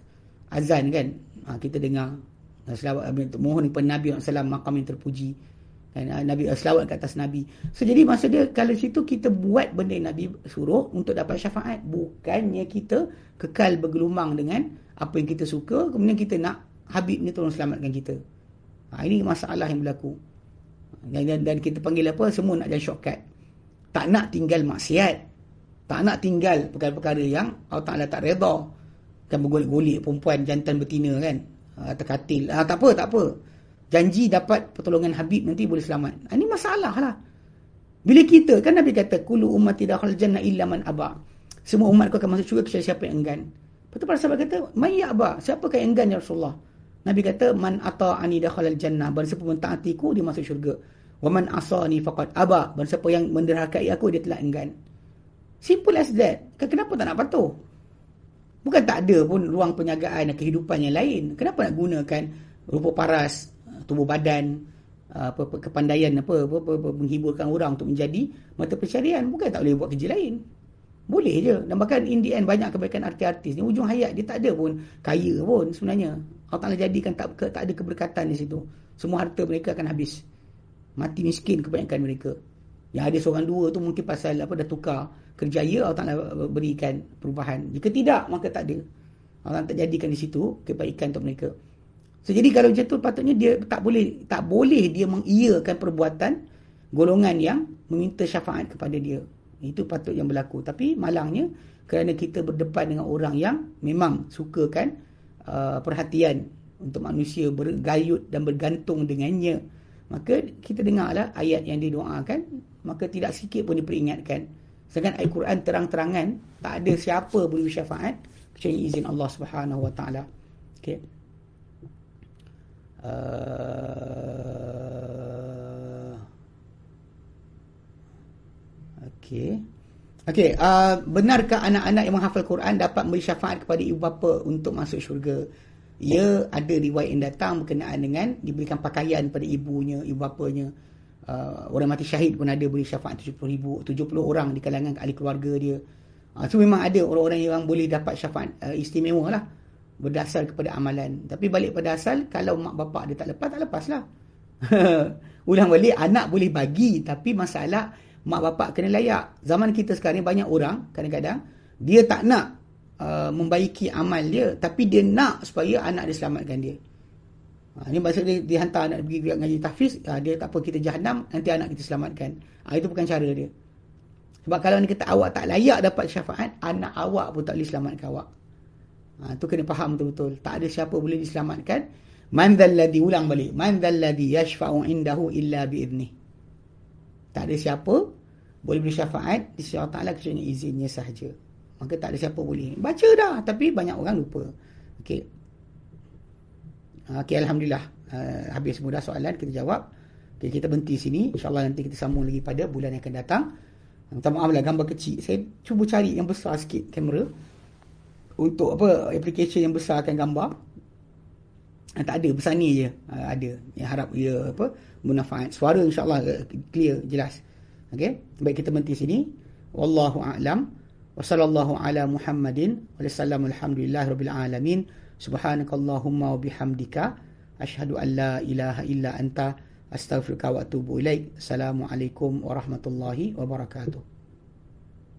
azan kan. Ha, kita dengar selawat mohon kepada Nabi SAW makam yang terpuji. Kan, ha, Nabi selawat ke atas Nabi. So jadi maksud dia kalau situ kita buat benda yang Nabi suruh untuk dapat syafaat. Bukannya kita kekal bergelumang dengan apa yang kita suka. Kemudian kita nak Habib ni tolong selamatkan kita. Ha, ini masalah yang berlaku. Dan, dan, dan kita panggil apa? Semua nak jadi shortcut. Tak nak tinggal maksiat. Tak nak tinggal perkara-perkara yang Allah Ta'ala tak reda. Kan bergolek-golek perempuan jantan betina kan. Terkatil. Ha, tak apa, tak apa. Janji dapat pertolongan Habib nanti boleh selamat. Ha, ini masalah lah. Bila kita, kan Nabi kata, Kulu umat tidak khal jannah illa man abah. Semua umat kau akan masuk syurga kecuali siapa yang enggan. Lepas tu para sahabat kata, Maya abah. Siapa yang enggan ya Rasulullah? Nabi kata, Man ata'ani dakhalal jannah. Barang siapa mentaatiku, dia masuk syurga. Wa man asani faqad aba. Barang siapa yang menderhakai aku dia telah enggan. Simple as that. Kenapa tak nak patuh? Bukan tak ada pun ruang penyagaan dan kehidupan yang lain. Kenapa nak gunakan rupa paras, tubuh badan, apa, apa kepandaian apa, apa, apa, apa menghiburkan orang untuk menjadi mata pencarian. Bukan tak boleh buat kerja lain. Boleh je. Dan bahkan in the end banyak kebaikan artis-artis ni. Ujung hayat dia tak ada pun kaya pun sebenarnya. Allah Ta'ala jadikan tak, tak ada keberkatan di situ. Semua harta mereka akan habis. Mati miskin kebanyakan mereka. Yang ada seorang dua tu mungkin pasal apa dah tukar kerjaya Allah Ta'ala berikan perubahan. Jika tidak, maka tak ada. Allah tak jadikan di situ kebaikan untuk mereka. So, jadi kalau macam tu patutnya dia tak boleh tak boleh dia mengiyakan perbuatan golongan yang meminta syafaat kepada dia. Itu patut yang berlaku. Tapi malangnya kerana kita berdepan dengan orang yang memang sukakan uh, perhatian untuk manusia bergayut dan bergantung dengannya. Maka kita dengarlah ayat yang didoakan. Maka tidak sikit pun diperingatkan. Sedangkan Al-Quran terang-terangan tak ada siapa boleh bersyafaat kecuali izin Allah Subhanahu Wa Taala. Okey. Uh, Okey. Okey, uh, benarkah anak-anak yang menghafal Quran dapat memberi syafaat kepada ibu bapa untuk masuk syurga? Ya, ada riwayat yang datang berkenaan dengan diberikan pakaian pada ibunya, ibu bapanya. Uh, orang mati syahid pun ada beri syafaat 70 ribu 70 orang di kalangan ahli keluarga dia. Uh, so memang ada orang-orang yang boleh dapat syafaat uh, istimewa lah berdasar kepada amalan. Tapi balik pada asal kalau mak bapak dia tak lepas tak lepas lah. (laughs) Ulang balik anak boleh bagi tapi masalah mak bapak kena layak zaman kita sekarang banyak orang kadang-kadang dia tak nak uh, membaiki amal dia tapi dia nak supaya anak dia selamatkan dia Ha, ini maksud dia, dia hantar anak pergi ngaji tahfiz, ha, dia tak apa kita jahanam, nanti anak kita selamatkan. Ha, itu bukan cara dia. Sebab kalau ni kata awak tak layak dapat syafaat, anak awak pun tak boleh selamatkan awak. Ha, itu kena faham betul-betul. Tak ada siapa boleh diselamatkan. Man dhalladhi, ulang balik. Man dhalladhi yashfa'u indahu illa bi'idnih. Tak ada siapa boleh beri syafaat di sisi Allah Ta'ala kecuali izinnya sahaja. Maka tak ada siapa boleh. Baca dah, tapi banyak orang lupa. Okey. Okey, Alhamdulillah. Uh, habis mudah soalan, kita jawab. Okay, kita berhenti sini. InsyaAllah nanti kita sambung lagi pada bulan yang akan datang. Minta maaf lah, gambar kecil. Saya cuba cari yang besar sikit kamera. Untuk apa, aplikasi yang besarkan gambar. Uh, tak ada, besar ni je. Uh, ada. Yang harap ia apa, munafaat. Suara insyaAllah clear, jelas. Okay, baik kita berhenti sini. Wallahu a'lam. Wa sallallahu ala Muhammadin. Wa sallam alhamdulillah rabbil alamin. Subhanakallahumma wa bihamdika asyhadu an la ilaha illa anta astaghfiruka wa atubu ilaik. Assalamualaikum warahmatullahi wabarakatuh.